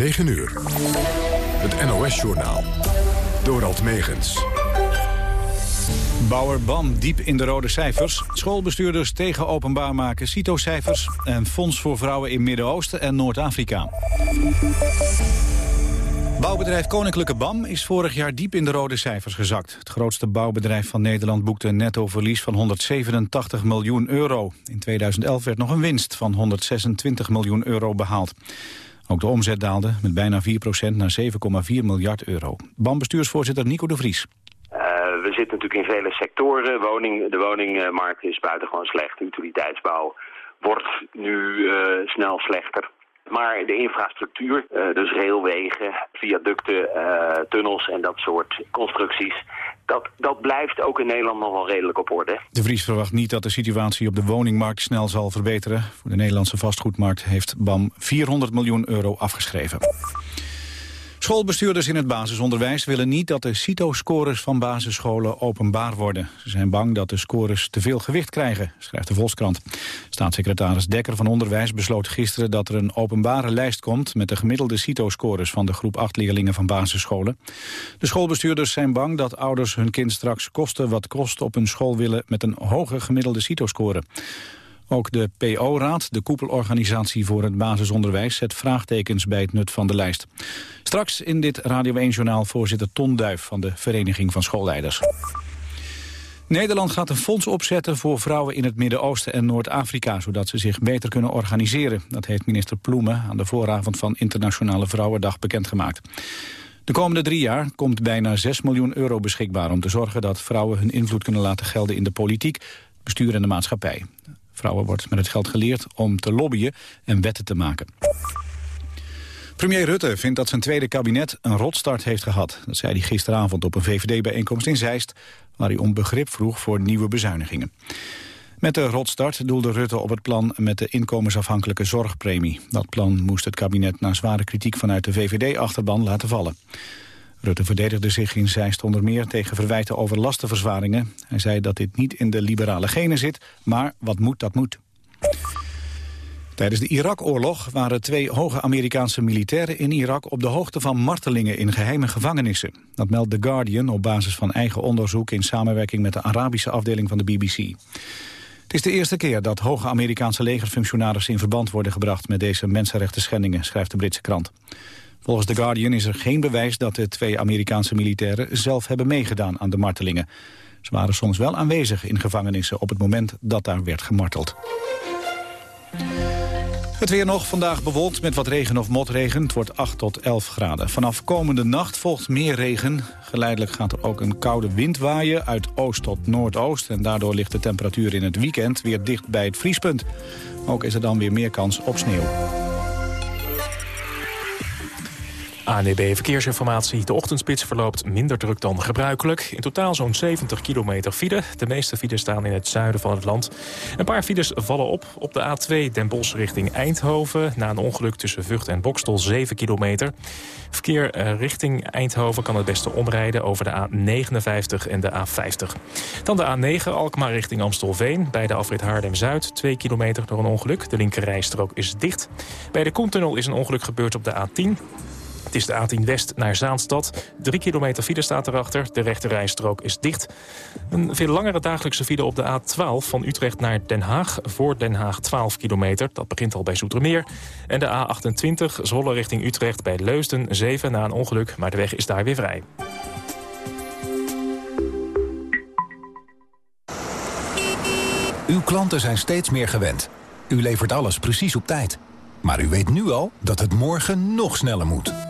9 uur. Het NOS-journaal. Dorald Megens. Bauer BAM diep in de rode cijfers. Schoolbestuurders tegen openbaar maken CITO-cijfers... en Fonds voor Vrouwen in Midden-Oosten en Noord-Afrika. Bouwbedrijf Koninklijke BAM is vorig jaar diep in de rode cijfers gezakt. Het grootste bouwbedrijf van Nederland boekte een nettoverlies van 187 miljoen euro. In 2011 werd nog een winst van 126 miljoen euro behaald. Ook de omzet daalde met bijna 4% naar 7,4 miljard euro. BAM-bestuursvoorzitter Nico de Vries. Uh, we zitten natuurlijk in vele sectoren. Woning, de woningmarkt is buitengewoon slecht. Utiliteitsbouw wordt nu uh, snel slechter. Maar de infrastructuur, uh, dus railwegen, viaducten, tunnels en dat soort constructies... Dat, dat blijft ook in Nederland nog wel redelijk op orde. De Vries verwacht niet dat de situatie op de woningmarkt snel zal verbeteren. Voor de Nederlandse vastgoedmarkt heeft BAM 400 miljoen euro afgeschreven. Schoolbestuurders in het basisonderwijs willen niet dat de CITO-scores van basisscholen openbaar worden. Ze zijn bang dat de scores te veel gewicht krijgen, schrijft de Volkskrant. Staatssecretaris Dekker van Onderwijs besloot gisteren dat er een openbare lijst komt met de gemiddelde CITO-scores van de groep 8 leerlingen van basisscholen. De schoolbestuurders zijn bang dat ouders hun kind straks kosten wat kost op een school willen met een hoge gemiddelde CITO-score. Ook de PO-raad, de koepelorganisatie voor het basisonderwijs... zet vraagtekens bij het nut van de lijst. Straks in dit Radio 1-journaal voorzitter Ton Duif... van de Vereniging van Schoolleiders. Nederland gaat een fonds opzetten voor vrouwen in het Midden-Oosten en Noord-Afrika... zodat ze zich beter kunnen organiseren. Dat heeft minister Ploemen aan de vooravond van Internationale Vrouwendag bekendgemaakt. De komende drie jaar komt bijna 6 miljoen euro beschikbaar... om te zorgen dat vrouwen hun invloed kunnen laten gelden in de politiek, bestuur en de maatschappij. Vrouwen wordt met het geld geleerd om te lobbyen en wetten te maken. Premier Rutte vindt dat zijn tweede kabinet een rotstart heeft gehad. Dat zei hij gisteravond op een VVD-bijeenkomst in Zeist... waar hij om begrip vroeg voor nieuwe bezuinigingen. Met de rotstart doelde Rutte op het plan met de inkomensafhankelijke zorgpremie. Dat plan moest het kabinet na zware kritiek vanuit de VVD-achterban laten vallen. Rutte verdedigde zich in Zeist onder meer tegen verwijten over lastenverzwaringen. Hij zei dat dit niet in de liberale genen zit, maar wat moet, dat moet. Tijdens de Irak-oorlog waren twee hoge Amerikaanse militairen in Irak op de hoogte van martelingen in geheime gevangenissen. Dat meldt The Guardian op basis van eigen onderzoek in samenwerking met de Arabische afdeling van de BBC. Het is de eerste keer dat hoge Amerikaanse legerfunctionarissen in verband worden gebracht met deze mensenrechten schendingen, schrijft de Britse krant. Volgens The Guardian is er geen bewijs dat de twee Amerikaanse militairen zelf hebben meegedaan aan de martelingen. Ze waren soms wel aanwezig in gevangenissen op het moment dat daar werd gemarteld. Het weer nog, vandaag bewolkt met wat regen of motregen. Het wordt 8 tot 11 graden. Vanaf komende nacht volgt meer regen. Geleidelijk gaat er ook een koude wind waaien uit oost tot noordoost. En daardoor ligt de temperatuur in het weekend weer dicht bij het vriespunt. Ook is er dan weer meer kans op sneeuw. ANEB Verkeersinformatie. De ochtendspits verloopt minder druk dan gebruikelijk. In totaal zo'n 70 kilometer file. De meeste files staan in het zuiden van het land. Een paar files vallen op. Op de A2 Den Bosch richting Eindhoven. Na een ongeluk tussen Vught en Bokstel 7 kilometer. Verkeer eh, richting Eindhoven kan het beste omrijden over de A59 en de A50. Dan de A9 Alkmaar richting Amstelveen. Bij de afrit Haarlem-Zuid 2 kilometer door een ongeluk. De linkerrijstrook is dicht. Bij de Koentunnel is een ongeluk gebeurd op de A10. Het is de A10 West naar Zaanstad. Drie kilometer file staat erachter. De rechterrijstrook is dicht. Een veel langere dagelijkse file op de A12 van Utrecht naar Den Haag. Voor Den Haag 12 kilometer. Dat begint al bij Zoetermeer. En de A28 Zwolle richting Utrecht bij Leusden 7 na een ongeluk. Maar de weg is daar weer vrij. Uw klanten zijn steeds meer gewend. U levert alles precies op tijd. Maar u weet nu al dat het morgen nog sneller moet.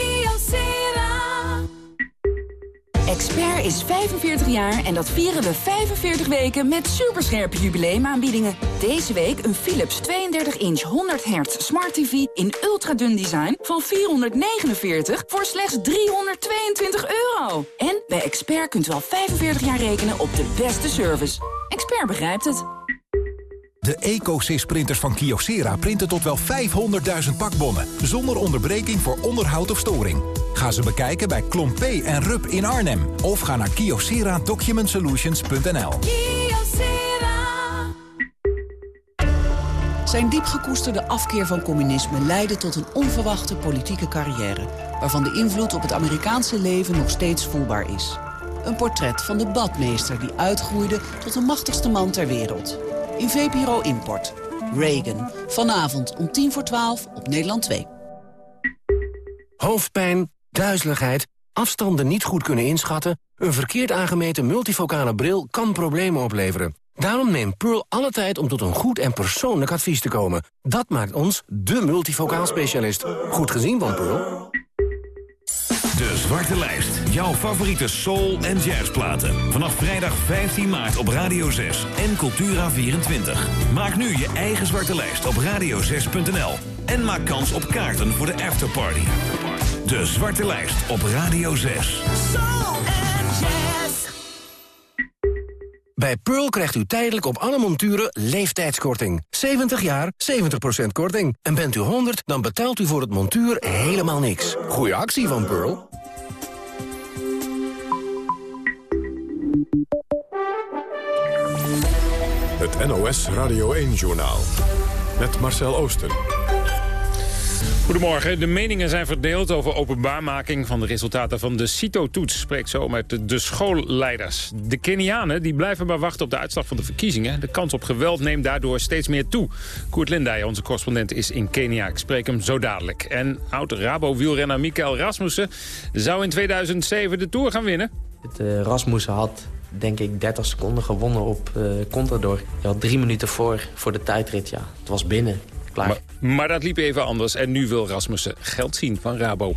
Expert is 45 jaar en dat vieren we 45 weken met superscherpe jubileumaanbiedingen. Deze week een Philips 32-inch 100 Hz Smart TV in ultradun design van 449 voor slechts 322 euro. En bij Expert kunt u al 45 jaar rekenen op de beste service. Expert begrijpt het. De EcoSys-printers van Kyocera printen tot wel 500.000 pakbonnen... zonder onderbreking voor onderhoud of storing. Ga ze bekijken bij Klomp en Rup in Arnhem. Of ga naar kyocera-document-solutions.nl. Zijn diep gekoesterde afkeer van communisme leidde tot een onverwachte politieke carrière... waarvan de invloed op het Amerikaanse leven nog steeds voelbaar is. Een portret van de badmeester die uitgroeide tot de machtigste man ter wereld. In VPRO Import. Reagan. Vanavond om tien voor twaalf op Nederland 2. Hoofdpijn, duizeligheid, afstanden niet goed kunnen inschatten... een verkeerd aangemeten multifocale bril kan problemen opleveren. Daarom neemt Pearl alle tijd om tot een goed en persoonlijk advies te komen. Dat maakt ons de multifocaal specialist. Goed gezien van Pearl. De Zwarte Lijst. Jouw favoriete soul- en jazzplaten. Vanaf vrijdag 15 maart op Radio 6 en Cultura24. Maak nu je eigen Zwarte Lijst op radio6.nl. En maak kans op kaarten voor de afterparty. De Zwarte Lijst op Radio 6. Soul and jazz. Bij Pearl krijgt u tijdelijk op alle monturen leeftijdskorting. 70 jaar, 70% korting. En bent u 100, dan betaalt u voor het montuur helemaal niks. Goeie actie van Pearl. Het NOS Radio 1-journaal. Met Marcel Oosten. Goedemorgen. De meningen zijn verdeeld over openbaarmaking van de resultaten van de CITO-toets. Spreekt zo met de schoolleiders. De Kenianen die blijven maar wachten op de uitslag van de verkiezingen. De kans op geweld neemt daardoor steeds meer toe. Koert Lindij, onze correspondent, is in Kenia. Ik spreek hem zo dadelijk. En oud-Rabo-wielrenner Mikael Rasmussen zou in 2007 de Tour gaan winnen. Het, uh, Rasmussen had denk ik 30 seconden gewonnen op uh, Contador. Je had drie minuten voor, voor de tijdrit, ja. Het was binnen. Maar, maar, dat liep even anders. En nu wil Rasmussen geld zien van Rabo.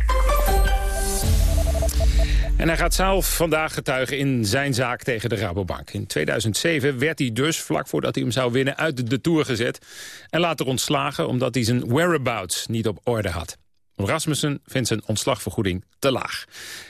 En hij gaat zelf vandaag getuigen in zijn zaak tegen de Rabobank. In 2007 werd hij dus, vlak voordat hij hem zou winnen, uit de Tour gezet. En later ontslagen omdat hij zijn whereabouts niet op orde had. Rasmussen vindt zijn ontslagvergoeding te laag.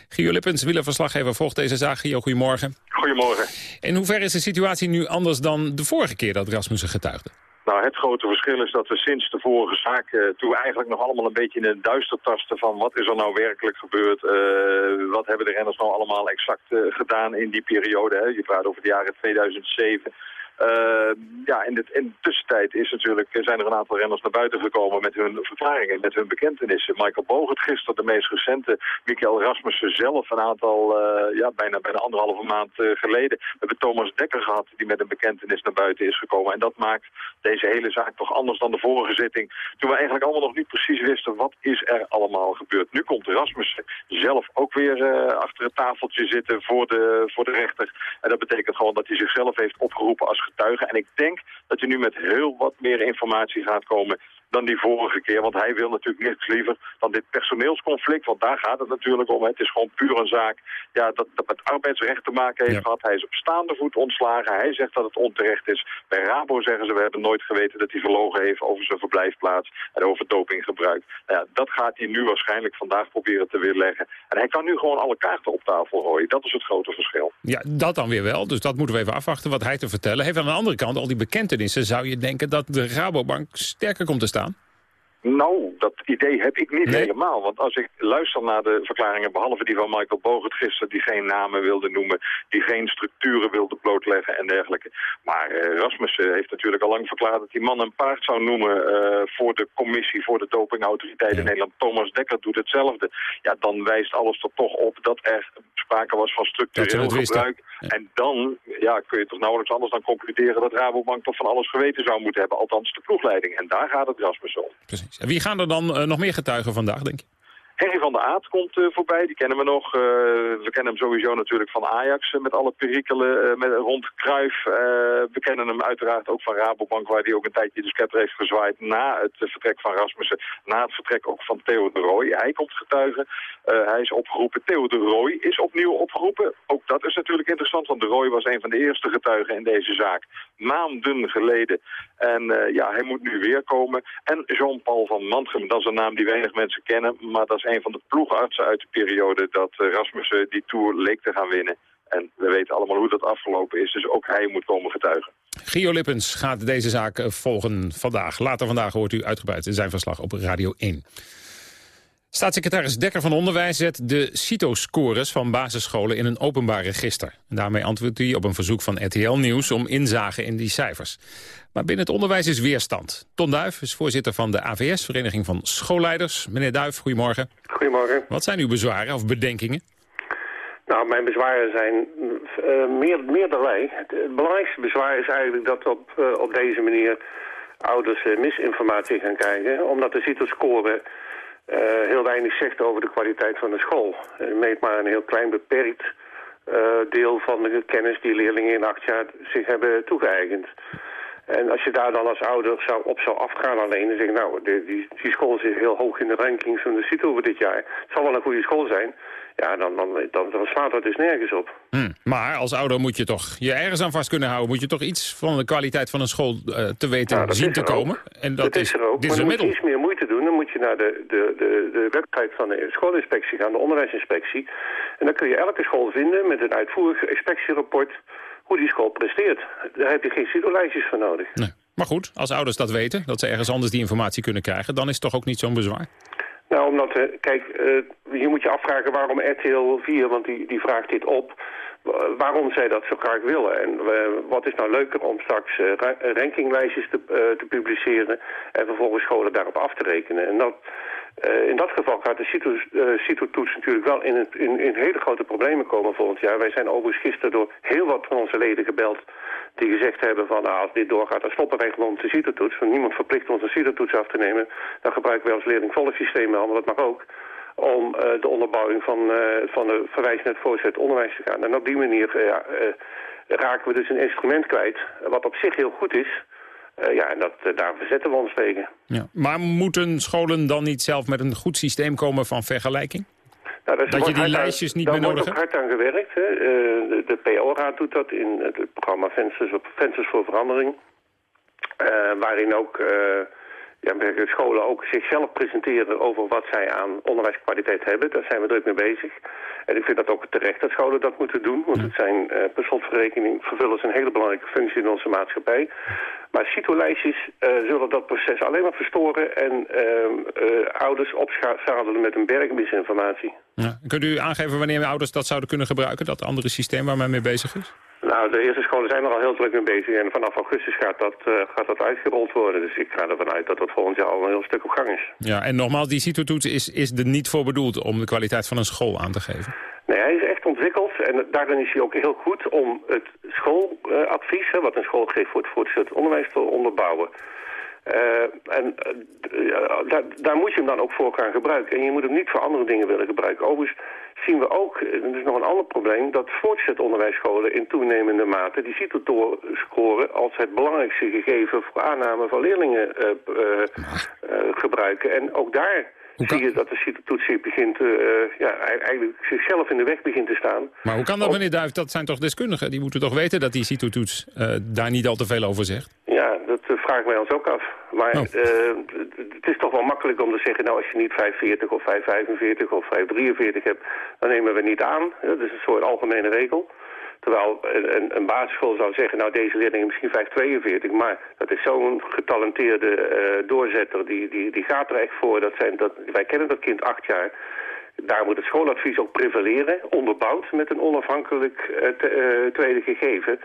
Gio Lippens, wielerverslaggever, volgt deze zaak. Gio, goedemorgen. Goedemorgen. In hoeverre is de situatie nu anders dan de vorige keer dat Rasmussen getuigde? Nou, het grote verschil is dat we sinds de vorige zaak, uh, toen we eigenlijk nog allemaal een beetje in het duister tasten van wat is er nou werkelijk gebeurd, uh, wat hebben de renners nou allemaal exact uh, gedaan in die periode. Hè? Je praat over de jaren 2007. Uh, ja, in de, tussentijd is natuurlijk, zijn er een aantal renners naar buiten gekomen met hun verklaringen, met hun bekentenissen. Michael Bogert gisteren, de meest recente. Michael Rasmussen zelf een aantal, uh, ja, bijna, bijna anderhalve maand geleden. We hebben Thomas Dekker gehad die met een bekentenis naar buiten is gekomen. En dat maakt deze hele zaak toch anders dan de vorige zitting. Toen we eigenlijk allemaal nog niet precies wisten wat is er allemaal gebeurd. Nu komt Rasmussen zelf ook weer achter het tafeltje zitten voor de, voor de rechter. En dat betekent gewoon dat hij zichzelf heeft opgeroepen als getuige. En ik denk dat je nu met heel wat meer informatie gaat komen dan die vorige keer. Want hij wil natuurlijk niks liever dan dit personeelsconflict. Want daar gaat het natuurlijk om. Het is gewoon puur een zaak ja, dat, dat met arbeidsrecht te maken heeft gehad. Hij is op staande voet ontslagen. Hij zegt dat het onterecht is. Bij Rabo zeggen ze, we hebben nooit geweten dat hij verlogen heeft over zijn verblijfplaats en over dopinggebruik. Nou ja, dat gaat hij nu waarschijnlijk vandaag proberen te weerleggen. En hij kan nu gewoon alle kaarten op tafel gooien. Dat is het grote verschil. Ja, dat dan weer wel. Dus dat moeten we even afwachten wat hij te vertellen heeft. Aan de andere kant, al die bekentenissen, zou je denken dat de Rabobank sterker komt te staan? Nou, dat idee heb ik niet helemaal. Want als ik luister naar de verklaringen, behalve die van Michael Bogert gisteren... die geen namen wilde noemen, die geen structuren wilde blootleggen en dergelijke. Maar uh, Rasmussen heeft natuurlijk al lang verklaard dat hij man en paard zou noemen... Uh, voor de commissie, voor de dopingautoriteit in Nederland. Thomas Dekker doet hetzelfde. Ja, dan wijst alles er toch op dat er sprake was van structureel gebruik. En dan ja, kun je toch nauwelijks anders dan concluderen... dat Rabobank toch van alles geweten zou moeten hebben. Althans de ploegleiding. En daar gaat het Rasmussen om. Precies. Wie gaan er dan uh, nog meer getuigen vandaag, denk je? Henry van der Aert komt uh, voorbij, die kennen we nog. Uh, we kennen hem sowieso natuurlijk van Ajax uh, met alle perikelen met, rond Kruif. we kennen hem uiteraard ook van Rabobank, waar hij ook een tijdje de scepter heeft gezwaaid na het vertrek van Rasmussen. Na het vertrek ook van Theo de Rooij. Hij komt getuigen. hij is opgeroepen. Theo de Rooij is opnieuw opgeroepen. Ook dat is natuurlijk interessant, want de Rooij was een van de eerste getuigen in deze zaak. Maanden geleden. En ja, hij moet nu weer komen. En Jean-Paul van Mantrum, dat is een naam die weinig mensen kennen, maar dat is een van de ploegartsen uit de periode dat eh, Rasmussen die Tour leek te gaan winnen. En we weten allemaal hoe dat afgelopen is, dus ook hij moet komen getuigen. Gio Lippens gaat deze zaak eh, volgen vandaag. Later vandaag hoort u uitgebreid zijn verslag op Radio 1. Staatssecretaris Dekker van Onderwijs zet de CITO-scores van basisscholen in een openbaar register. En daarmee antwoordt hij op een verzoek van RTL Nieuws om inzage in die cijfers. Maar binnen het onderwijs is weerstand. Ton Duif is voorzitter van de AVS, Vereniging van Schoolleiders. Meneer Duif, goedemorgen. Goedemorgen. Wat zijn uw bezwaren of bedenkingen? Nou, mijn bezwaren zijn uh, meer, meerderlei. Het belangrijkste bezwaar is eigenlijk dat op, uh, op deze manier ouders uh, misinformatie gaan krijgen. Omdat de CITO-score heel weinig zegt over de kwaliteit van de school. Het meet maar een heel klein beperkt deel van de kennis die leerlingen in acht jaar zich hebben toegeëigend. En als je daar dan als ouder zou, op zou afgaan alleen en zeggen... nou, die, die, die school zit heel hoog in de rankings van de CITO voor dit jaar. Het zal wel een goede school zijn. Ja, dan, dan, dan, dan slaat dat dus nergens op. Hmm. Maar als ouder moet je toch je ergens aan vast kunnen houden. Moet je toch iets van de kwaliteit van een school uh, te weten ja, zien te komen. En dat, dat is, er ook. Dit is maar dan moet je iets meer moeite doen. Dan moet je naar de, de, de, de website van de schoolinspectie gaan, de onderwijsinspectie. En dan kun je elke school vinden met een uitvoerig inspectierapport hoe die school presteert. Daar heb je geen CITO-lijstjes voor nodig. Nee. Maar goed, als ouders dat weten, dat ze ergens anders die informatie kunnen krijgen... dan is het toch ook niet zo'n bezwaar? Nou, omdat, uh, kijk, uh, hier moet je afvragen waarom RTL 4, want die, die vraagt dit op... waarom zij dat zo graag willen. En uh, wat is nou leuker om straks rankinglijstjes te, te publiceren... en vervolgens scholen daarop af te rekenen. En dat, in dat geval gaat de CITO-toets natuurlijk wel in, het, in, in, hele grote problemen komen volgend jaar. Wij zijn overigens gisteren door heel wat van onze leden gebeld die gezegd hebben van nou, als dit doorgaat, dan stoppen wij gewoon de CITO-toets. Want niemand verplicht ons een CITO-toets af te nemen. Dan gebruiken wij als leerling-volgsysteem wel, maar dat mag ook om uh, de onderbouwing van, van de verwijs naar het voorzet onderwijs te gaan. En op die manier raken we dus een instrument kwijt, wat op zich heel goed is... Uh, ja, en dat, uh, daar verzetten we ons tegen. Ja. Maar moeten scholen dan niet zelf met een goed systeem komen van vergelijking? Nou, dat, dat je die lijstjes aan, niet meer nodig hebt? Daar wordt ook hard aan gewerkt. Hè. Uh, de, de PO-raad doet dat in het programma Vensters, Vensters voor Verandering. waarin ook ja, scholen ook zichzelf presenteren over wat zij aan onderwijskwaliteit hebben. Daar zijn we druk mee bezig. En ik vind dat ook terecht dat scholen dat moeten doen. Want het zijn uh, per slotverrekening vervullen ze een hele belangrijke functie in onze maatschappij. Maar CITO-lijstjes uh, zullen dat proces alleen maar verstoren... en uh, ouders opzadelen met een berg misinformatie. Ja. Kunt u aangeven wanneer ouders dat zouden kunnen gebruiken? Dat andere systeem waar men mee bezig is? Nou, de eerste scholen zijn er al heel druk mee bezig en vanaf augustus gaat dat, uh, gaat dat uitgerold worden. Dus ik ga ervan uit dat dat volgend jaar al een heel stuk op gang is. Ja, en nogmaals, die CITO-toets is, is er niet voor bedoeld om de kwaliteit van een school aan te geven? Nee, hij is echt ontwikkeld en daarin is hij ook heel goed om het schooladvies, uh, wat een school geeft voor het voortgezet onderwijs, te onderbouwen. Uh, en uh, daar, daar, moet je hem dan ook voor gaan gebruiken. En je moet hem niet voor andere dingen willen gebruiken. Overigens zien we ook, dat is nog een ander probleem... dat voortgezet onderwijsscholen in toenemende mate die CITO scoren... als het belangrijkste gegeven voor aanname van leerlingen uh, gebruiken. En ook daar zie je dat de CITO-toets begint, ja, eigenlijk zichzelf in de weg begint te staan. Maar hoe kan dat, meneer Duif? Dat zijn toch deskundigen? Die moeten toch weten dat die CITO-toets daar niet al te veel over zegt? Ja, dat vragen wij ons ook af. Maar oh. Het is toch wel makkelijk om te zeggen... nou, als je niet 540 of 545 of 543 hebt... dan nemen we niet aan. Dat is een soort algemene regel. Terwijl een, een basisschool zou zeggen... nou, deze leerling misschien 542... maar dat is zo'n getalenteerde uh, doorzetter... Die, die, die gaat er echt voor. Dat zijn, dat, wij kennen dat kind acht jaar... Daar moet het schooladvies ook prevaleren, onderbouwd met een onafhankelijk te, uh, tweede gegeven.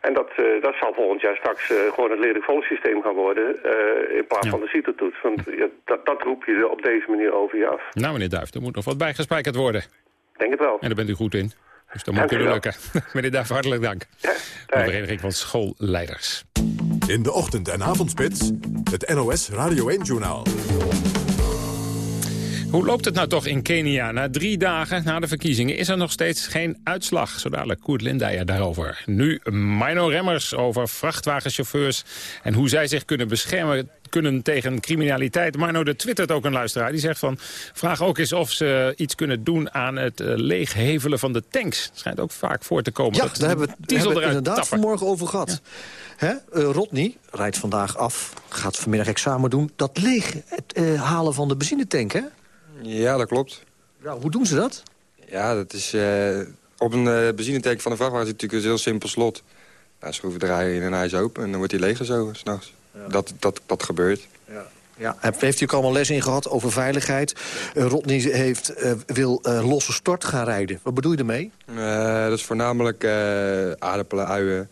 En dat, uh, dat zal volgend jaar straks uh, gewoon het leerlijk volkssysteem gaan worden... Uh, in plaats ja. van de CITO-toets. Want ja, dat, dat roep je op deze manier over je af. Nou, meneer Duif, er moet nog wat bijgespijkerd worden. Denk het wel. En daar bent u goed in. Dus dat moet kunnen lukken. meneer Duif, hartelijk dank. Ja, de Vereniging van Schoolleiders. In de ochtend- en avondspits, het NOS Radio 1-journaal. Hoe loopt het nou toch in Kenia? Na drie dagen na de verkiezingen is er nog steeds geen uitslag. Zo dadelijk Koert Lindijer daarover. Nu Mino Remmers over vrachtwagenchauffeurs... en hoe zij zich kunnen beschermen kunnen tegen criminaliteit. Mino de twittert ook een luisteraar. Die zegt van, vraag ook eens of ze iets kunnen doen aan het uh, leeghevelen van de tanks. schijnt ook vaak voor te komen. Ja, dat daar hebben we het, hebben we het inderdaad tappen. vanmorgen over gehad. Ja. Uh, Rodney rijdt vandaag af, gaat vanmiddag examen doen. Dat leeg het uh, halen van de benzinetank, hè? Ja, dat klopt. Nou, hoe doen ze dat? Ja, dat is... Uh, op een uh, benzinetank van een vrachtwagen is natuurlijk een heel simpel slot. ja, schroevendraaier in een huis open en dan wordt hij leeg zo s'nachts. Ja. Dat, dat, dat gebeurt. Ja. Ja, heeft u ook allemaal les in gehad over veiligheid? Uh, Rodney heeft, uh, wil uh, losse stort gaan rijden. Wat bedoel je ermee? dat is voornamelijk aardappelen, uien,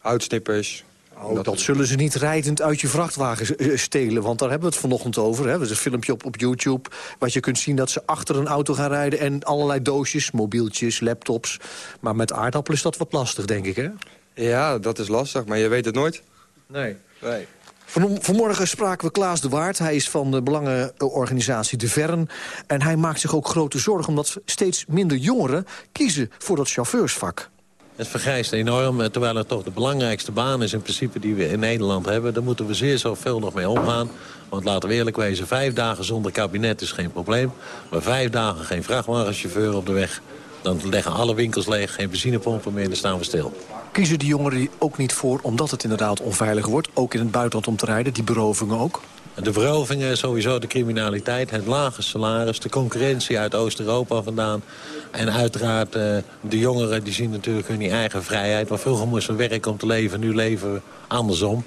uitsnippers. Oh, dat, dat zullen ze niet rijdend uit je vrachtwagen stelen. Want daar hebben we het vanochtend over. Hè. Er is een filmpje op, op YouTube wat je kunt zien dat ze achter een auto gaan rijden... en allerlei doosjes, mobieltjes, laptops. Maar met aardappelen is dat wat lastig, denk ik, hè? Ja, dat is lastig, maar je weet het nooit. Nee. nee. Van, vanmorgen spraken we Klaas de Waard. Hij is van de belangenorganisatie De Vern. En hij maakt zich ook grote zorgen... omdat steeds minder jongeren kiezen voor dat chauffeursvak. Het vergrijst enorm, eh, terwijl het toch de belangrijkste baan is... in principe die we in Nederland hebben. Daar moeten we zeer zorgvuldig mee omgaan. Want laten we eerlijk wezen, vijf dagen zonder kabinet is geen probleem. Maar vijf dagen geen vrachtwagenchauffeur op de weg... dan leggen alle winkels leeg, geen benzinepompen meer dan staan we stil. Kiezen die jongeren ook niet voor omdat het inderdaad onveilig wordt... ook in het buitenland om te rijden, die berovingen ook? De verovingen, sowieso de criminaliteit, het lage salaris... de concurrentie uit Oost-Europa vandaan. En uiteraard uh, de jongeren die zien natuurlijk hun eigen vrijheid. Want vroeger moesten we werken om te leven, nu leven we andersom.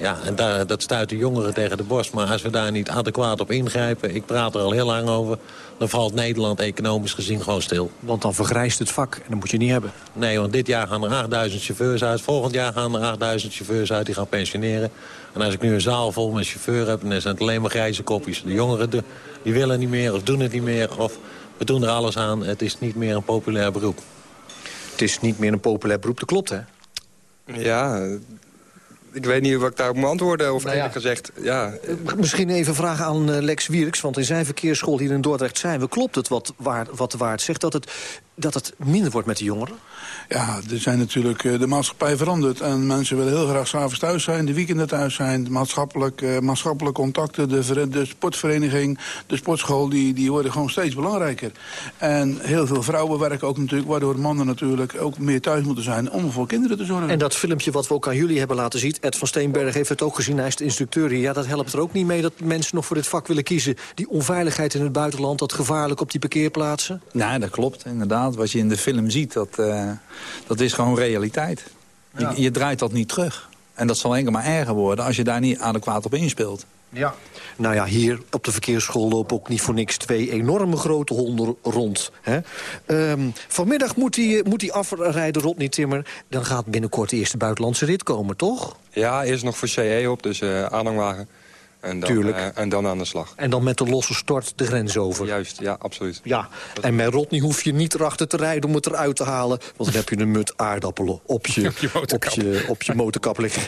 Ja, en daar, dat stuit de jongeren tegen de borst. Maar als we daar niet adequaat op ingrijpen, ik praat er al heel lang over... dan valt Nederland economisch gezien gewoon stil. Want dan vergrijst het vak en dat moet je niet hebben. Nee, want dit jaar gaan er 8000 chauffeurs uit. Volgend jaar gaan er 8000 chauffeurs uit die gaan pensioneren. En als ik nu een zaal vol met chauffeur heb, dan zijn het alleen maar grijze kopjes. De jongeren die willen niet meer of doen het niet meer. Of we doen er alles aan. Het is niet meer een populair beroep. Het is niet meer een populair beroep, dat klopt hè? Ja, ik weet niet wat ik daarop moet antwoorden. Of nou ja. gezegd, ja. Misschien even vragen aan eh, Lex Wierks. Want in zijn verkeersschool hier in Dordrecht zijn we. Klopt het wat, waar, wat waard zegt? Dat het, dat het minder wordt met de jongeren? Ja, er zijn natuurlijk, eh, de maatschappij veranderd. En mensen willen heel graag s'avonds thuis zijn, de weekenden thuis zijn. Maatschappelijk, uh, maatschappelijke contacten, de, de sportvereniging, de sportschool... Die, die worden gewoon steeds belangrijker. En heel veel vrouwen werken ook natuurlijk... waardoor mannen natuurlijk ook meer thuis moeten zijn om voor kinderen te zorgen. En dat filmpje wat we ook aan jullie hebben laten zien... Ed van Steenberg heeft het ook gezien, hij is de instructeur hier. Ja, dat helpt er ook niet mee dat mensen nog voor dit vak willen kiezen. Die onveiligheid in het buitenland, dat gevaarlijk op die parkeerplaatsen. Nou, dat klopt, inderdaad. Wat je in de film ziet, dat... Uh dat is gewoon realiteit. Je, je, draait dat niet terug. En dat zal enkel maar erger worden als je daar niet adequaat op inspeelt. Ja. Nou ja, hier op de verkeersschool lopen ook niet voor niks twee enorme grote honden rond. Hè? Um, vanmiddag moet hij moet die afrijden, Rodney Timmer. Dan gaat binnenkort de eerste buitenlandse rit komen, toch? Ja, eerst nog voor CE op, dus uh, aanhangwagen. En dan, Tuurlijk. Uh, en dan aan de slag. En dan met de losse stort de grens over. Juist, ja, absoluut. Ja, en met Rodney hoef je niet erachter te rijden om het eruit te halen. Want dan heb je een mut aardappelen op je, op je motorkap, op je, op je motorkap liggen.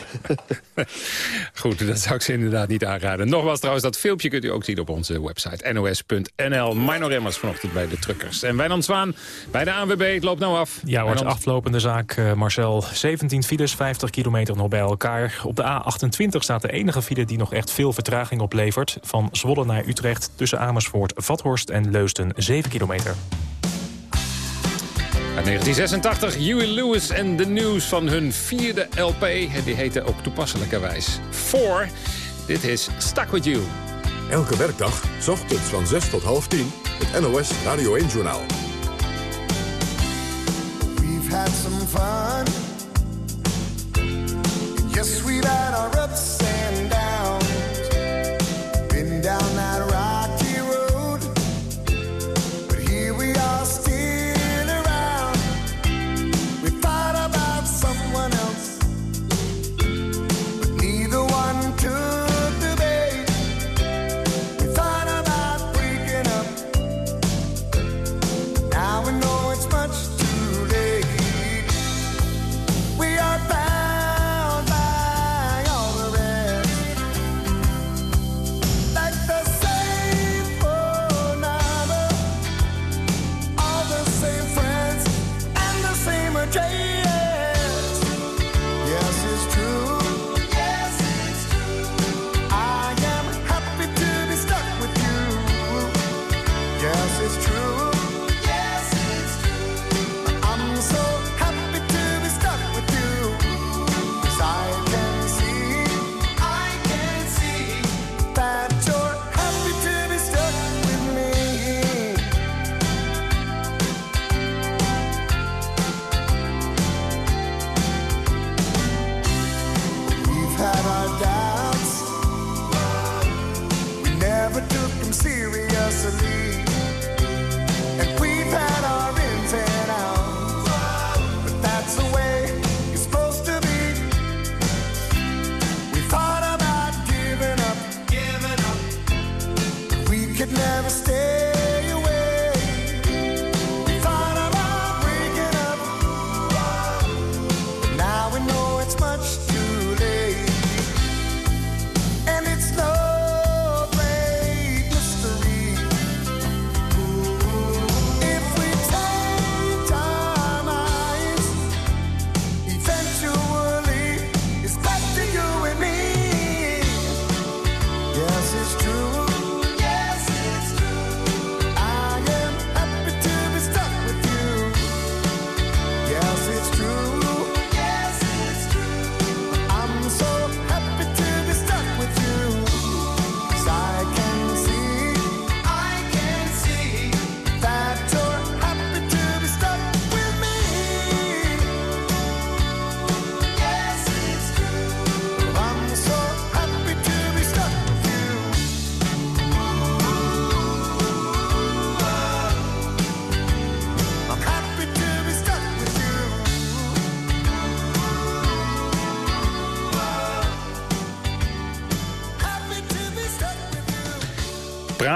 Goed, dat zou ik ze inderdaad niet aanraden. Nogmaals trouwens, dat filmpje kunt u ook zien op onze website nos.nl. Mino Remmers vanochtend bij de truckers. En Wijnand Zwaan bij de ANWB, het loopt nou af. Ja, wordt aflopende zaak, uh, Marcel. 17 files, 50 kilometer nog bij elkaar. Op de A28 staat de enige file die nog echt veel vertraging oplevert. Van Zwolle naar Utrecht tussen Amersfoort, Vathorst en Leusden 7 kilometer. Uit 1986, Huey Lewis en de nieuws van hun vierde LP. En die heette ook toepasselijkerwijs 4. Dit is Stuck With You. Elke werkdag, s ochtends van 6 tot half 10, het NOS Radio 1-journaal. We've had some fun. Yes, we've had our ups and downs.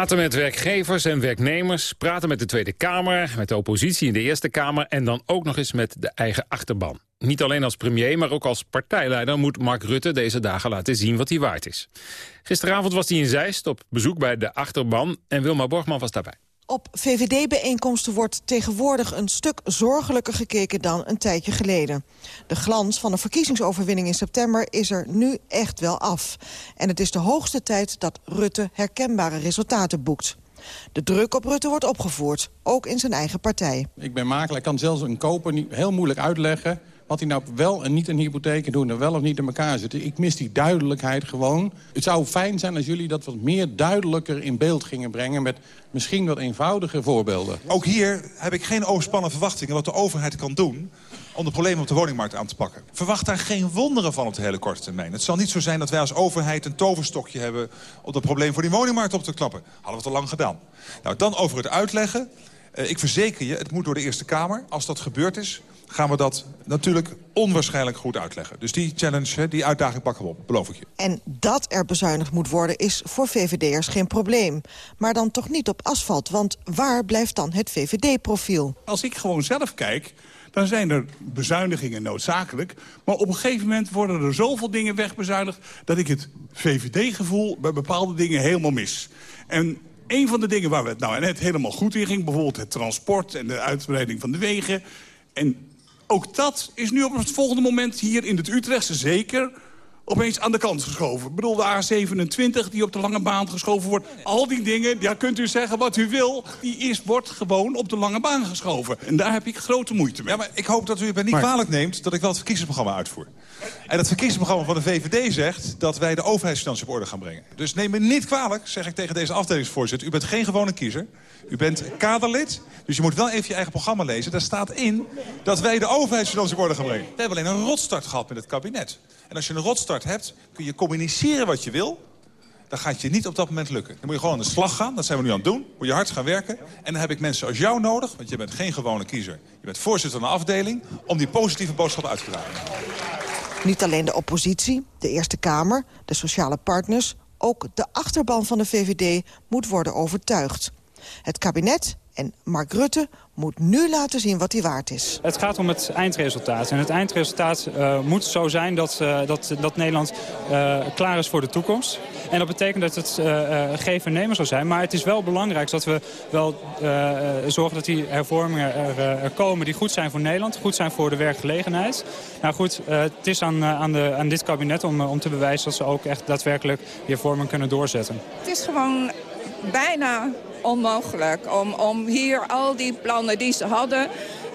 Praten met werkgevers en werknemers, praten met de Tweede Kamer... met de oppositie in de Eerste Kamer... en dan ook nog eens met de eigen achterban. Niet alleen als premier, maar ook als partijleider... moet Mark Rutte deze dagen laten zien wat hij waard is. Gisteravond was hij in Zeist op bezoek bij de achterban... en Wilma Borgman was daarbij. Op VVD-bijeenkomsten wordt tegenwoordig een stuk zorgelijker gekeken dan een tijdje geleden. De glans van de verkiezingsoverwinning in september is er nu echt wel af. En het is de hoogste tijd dat Rutte herkenbare resultaten boekt. De druk op Rutte wordt opgevoerd, ook in zijn eigen partij. Ik ben makelaar, ik kan zelfs een koper heel moeilijk uitleggen wat hij nou wel en niet een hypotheek en doen er wel of niet in elkaar zitten. Ik mis die duidelijkheid gewoon. Het zou fijn zijn als jullie dat wat meer duidelijker in beeld gingen brengen... met misschien wat eenvoudige voorbeelden. Ook hier heb ik geen overspannen verwachtingen wat de overheid kan doen om de problemen op de woningmarkt aan te pakken. Verwacht daar geen wonderen van op de hele korte termijn. Het zal niet zo zijn dat wij als overheid een toverstokje hebben... om het probleem voor die woningmarkt op te klappen. Hadden we het al lang gedaan. Nou, dan over het uitleggen. Uh, ik verzeker je, het moet door de Eerste Kamer. Als dat gebeurd is, gaan we dat natuurlijk onwaarschijnlijk goed uitleggen. Dus die challenge, die uitdaging pakken we op, beloof ik je. En dat er bezuinigd moet worden is voor VVD'ers geen probleem. Maar dan toch niet op asfalt, want waar blijft dan het VVD-profiel? Als ik gewoon zelf kijk, dan zijn er bezuinigingen noodzakelijk. Maar op een gegeven moment worden er zoveel dingen wegbezuinigd... dat ik het VVD-gevoel bij bepaalde dingen helemaal mis. En een van de dingen waar we het nou net helemaal goed in ging... bijvoorbeeld het transport en de uitbreiding van de wegen... En ook dat is nu op het volgende moment hier in het Utrechtse zeker opeens aan de kant geschoven. Ik bedoel, de A27 die op de lange baan geschoven wordt. Al die dingen, ja, kunt u zeggen wat u wil... die is, wordt gewoon op de lange baan geschoven. En daar heb ik grote moeite mee. Ja, maar ik hoop dat u het mij niet kwalijk neemt... dat ik wel het verkiezingsprogramma uitvoer. En het verkiezingsprogramma van de VVD zegt... dat wij de overheidsfinanciën op orde gaan brengen. Dus neem me niet kwalijk, zeg ik tegen deze afdelingsvoorzitter. U bent geen gewone kiezer. U bent kaderlid, dus je moet wel even je eigen programma lezen. Daar staat in dat wij de overheidsfinanciën op orde gaan brengen. We hebben alleen een rotstart gehad met het kabinet. En als je een rotstart hebt, kun je communiceren wat je wil... dan gaat je niet op dat moment lukken. Dan moet je gewoon aan de slag gaan, dat zijn we nu aan het doen. Moet je hard gaan werken. En dan heb ik mensen als jou nodig, want je bent geen gewone kiezer. Je bent voorzitter van een afdeling, om die positieve boodschap uit te dragen. Niet alleen de oppositie, de Eerste Kamer, de sociale partners... ook de achterban van de VVD moet worden overtuigd. Het kabinet en Mark Rutte moet nu laten zien wat hij waard is. Het gaat om het eindresultaat. En het eindresultaat uh, moet zo zijn dat, uh, dat, dat Nederland uh, klaar is voor de toekomst. En dat betekent dat het geven en nemen zal zijn. Maar het is wel belangrijk dat we wel zorgen dat die hervormingen er, er, komen... die goed zijn voor Nederland, goed zijn voor de werkgelegenheid. Nou goed, het is aan, aan, de, aan dit kabinet om, om te bewijzen... dat ze ook echt daadwerkelijk die hervorming kunnen doorzetten. Het is gewoon bijna onmogelijk om, om hier al die plannen die ze hadden...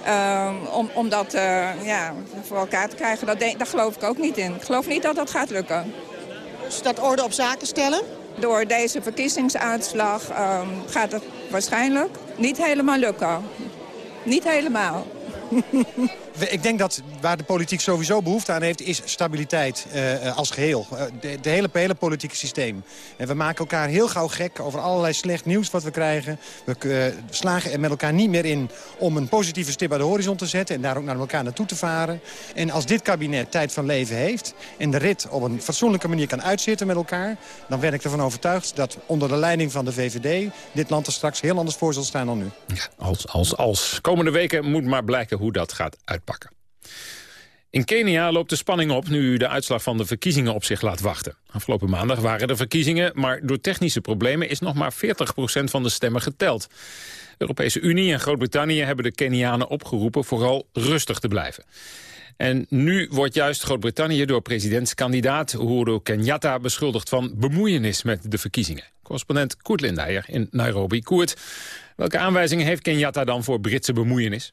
Um, om, om dat uh, ja, voor elkaar te krijgen, dat daar geloof ik ook niet in. Ik geloof niet dat dat gaat lukken. Dus dat orde op zaken stellen? Door deze verkiezingsuitslag um, gaat het waarschijnlijk niet helemaal lukken. Niet helemaal. ik denk dat waar de politiek sowieso behoefte aan heeft... is stabiliteit uh, als geheel. Uh, de, de, hele, hele politieke systeem. En we maken elkaar heel gauw gek over allerlei slecht nieuws wat we krijgen. We slagen er met elkaar niet meer in om een positieve stip bij de horizon te zetten... en daar ook naar elkaar naartoe te varen. En als dit kabinet tijd van leven heeft... en de rit op een fatsoenlijke manier kan uitzitten met elkaar... dan ben ik ervan overtuigd dat onder de leiding van de VVD... dit land er straks heel anders voor zal staan dan nu. Ja, als, als, als. Komende weken moet maar blijken hoe dat gaat uitpakken. In Kenia loopt de spanning op nu de uitslag van de verkiezingen op zich laat wachten. Afgelopen maandag waren er verkiezingen, maar door technische problemen is nog maar 40% van de stemmen geteld. De Europese Unie en Groot-Brittannië hebben de Kenianen opgeroepen vooral rustig te blijven. En nu wordt juist Groot-Brittannië door presidentskandidaat Uhuru Kenyatta beschuldigd van bemoeienis met de verkiezingen. Correspondent Koert Lindeyer in Nairobi. Koert, welke aanwijzingen heeft Kenyatta dan voor Britse bemoeienis?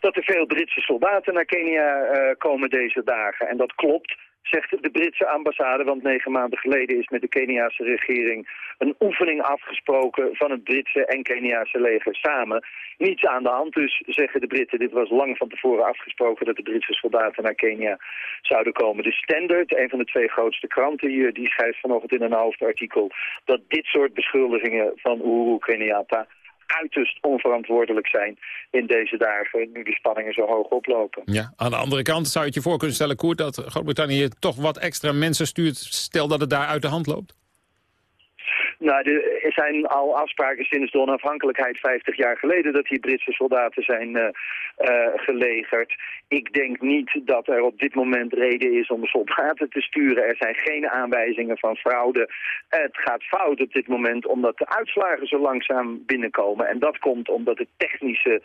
Dat er veel Britse soldaten naar Kenia uh, komen deze dagen. En dat klopt, zegt de Britse ambassade. Want negen maanden geleden is met de Keniaanse regering een oefening afgesproken van het Britse en Keniaanse leger samen. Niets aan de hand dus, zeggen de Britten. Dit was lang van tevoren afgesproken dat de Britse soldaten naar Kenia zouden komen. De Standard, een van de twee grootste kranten hier, die schrijft vanochtend in een hoofdartikel dat dit soort beschuldigingen van Uhuru Kenyatta uiterst onverantwoordelijk zijn in deze dagen, nu de spanningen zo hoog oplopen. Ja, aan de andere kant zou je het je voor kunnen stellen, Koert, dat Groot-Brittannië toch wat extra mensen stuurt, stel dat het daar uit de hand loopt? Nou, er zijn al afspraken sinds de onafhankelijkheid 50 jaar geleden dat die Britse soldaten zijn uh, gelegerd. Ik denk niet dat er op dit moment reden is om soldaten te sturen. Er zijn geen aanwijzingen van fraude. Het gaat fout op dit moment omdat de uitslagen zo langzaam binnenkomen. En dat komt omdat het technische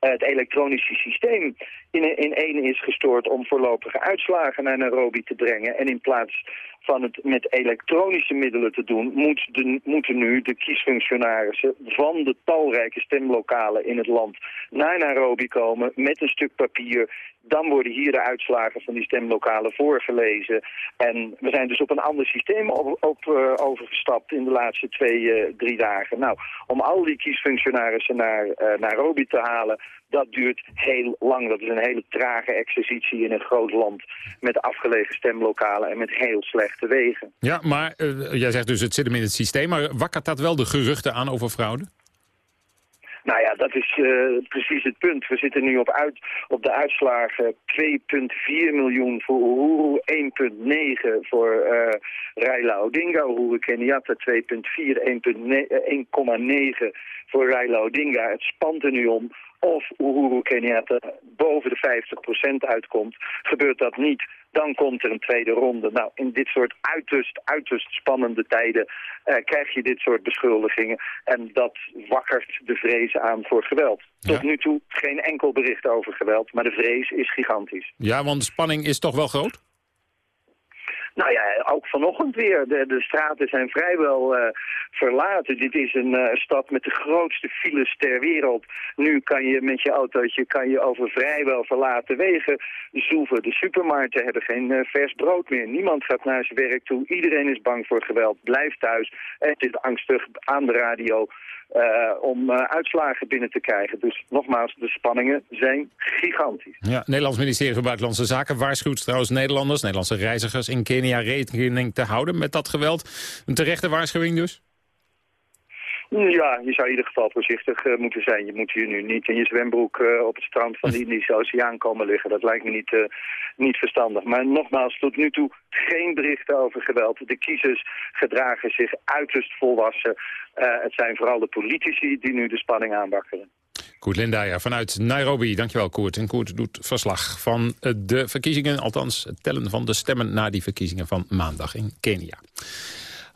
het elektronische systeem in, in één is gestoord om voorlopige uitslagen naar Nairobi te brengen. En in plaats van het met elektronische middelen te doen, moet de, moeten nu de kiesfunctionarissen van de talrijke stemlokalen in het land naar Nairobi komen met een stuk papier. Dan worden hier de uitslagen van die stemlokalen voorgelezen. En we zijn dus op een ander systeem op, uh, overgestapt in de laatste twee, uh, drie dagen. Nou, om al die kiesfunctionarissen naar uh, Nairobi te halen, dat duurt heel lang. Dat is een hele trage exercitie in een groot land met afgelegen stemlokalen en met heel slechte wegen. Ja, maar jij zegt dus het zit hem in het systeem, maar wakkert dat wel de geruchten aan over fraude? Nou ja, dat is uh, precies het punt. We zitten nu op, uit, op de uitslagen 2,4 miljoen voor Uhuru, 1,9 voor uh, Raila Odinga. Uhuru Kenyatta 2,4, 1,9 voor Raila Odinga. Het spant er nu om of Uhuru Kenyatta boven de 50% uitkomt. Gebeurt dat niet, dan komt er een tweede ronde. Nou, in dit soort uiterst, uiterst spannende tijden uh, krijg je dit soort beschuldigingen. En dat wakkert de vrees aan voor geweld. Ja. Tot nu toe geen enkel bericht over geweld, maar de vrees is gigantisch. Ja, want de spanning is toch wel groot? Nou ja, ook vanochtend weer. De, de straten zijn vrijwel uh, verlaten. Dit is een uh, stad met de grootste files ter wereld. Nu kan je met je autootje kan je over vrijwel verlaten wegen zoeven. De supermarkten hebben geen uh, vers brood meer. Niemand gaat naar zijn werk toe. Iedereen is bang voor geweld. Blijf thuis. Het is angstig aan de radio. Uh, om uh, uitslagen binnen te krijgen. Dus nogmaals, de spanningen zijn gigantisch. Ja, Nederlands ministerie van Buitenlandse Zaken waarschuwt trouwens Nederlanders, Nederlandse reizigers in Kenia rekening te houden met dat geweld. Een terechte waarschuwing dus? Ja, je zou in ieder geval voorzichtig uh, moeten zijn. Je moet hier nu niet in je zwembroek uh, op het strand van de Indische Oceaan komen liggen. Dat lijkt me niet, uh, niet verstandig. Maar nogmaals, tot nu toe geen berichten over geweld. De kiezers gedragen zich uiterst volwassen. het zijn vooral de politici die nu de spanning aanwakkeren. Koert Lindaier vanuit Nairobi. Dankjewel Koert. En Koert doet verslag van de verkiezingen, althans het tellen van de stemmen na die verkiezingen van maandag in Kenia.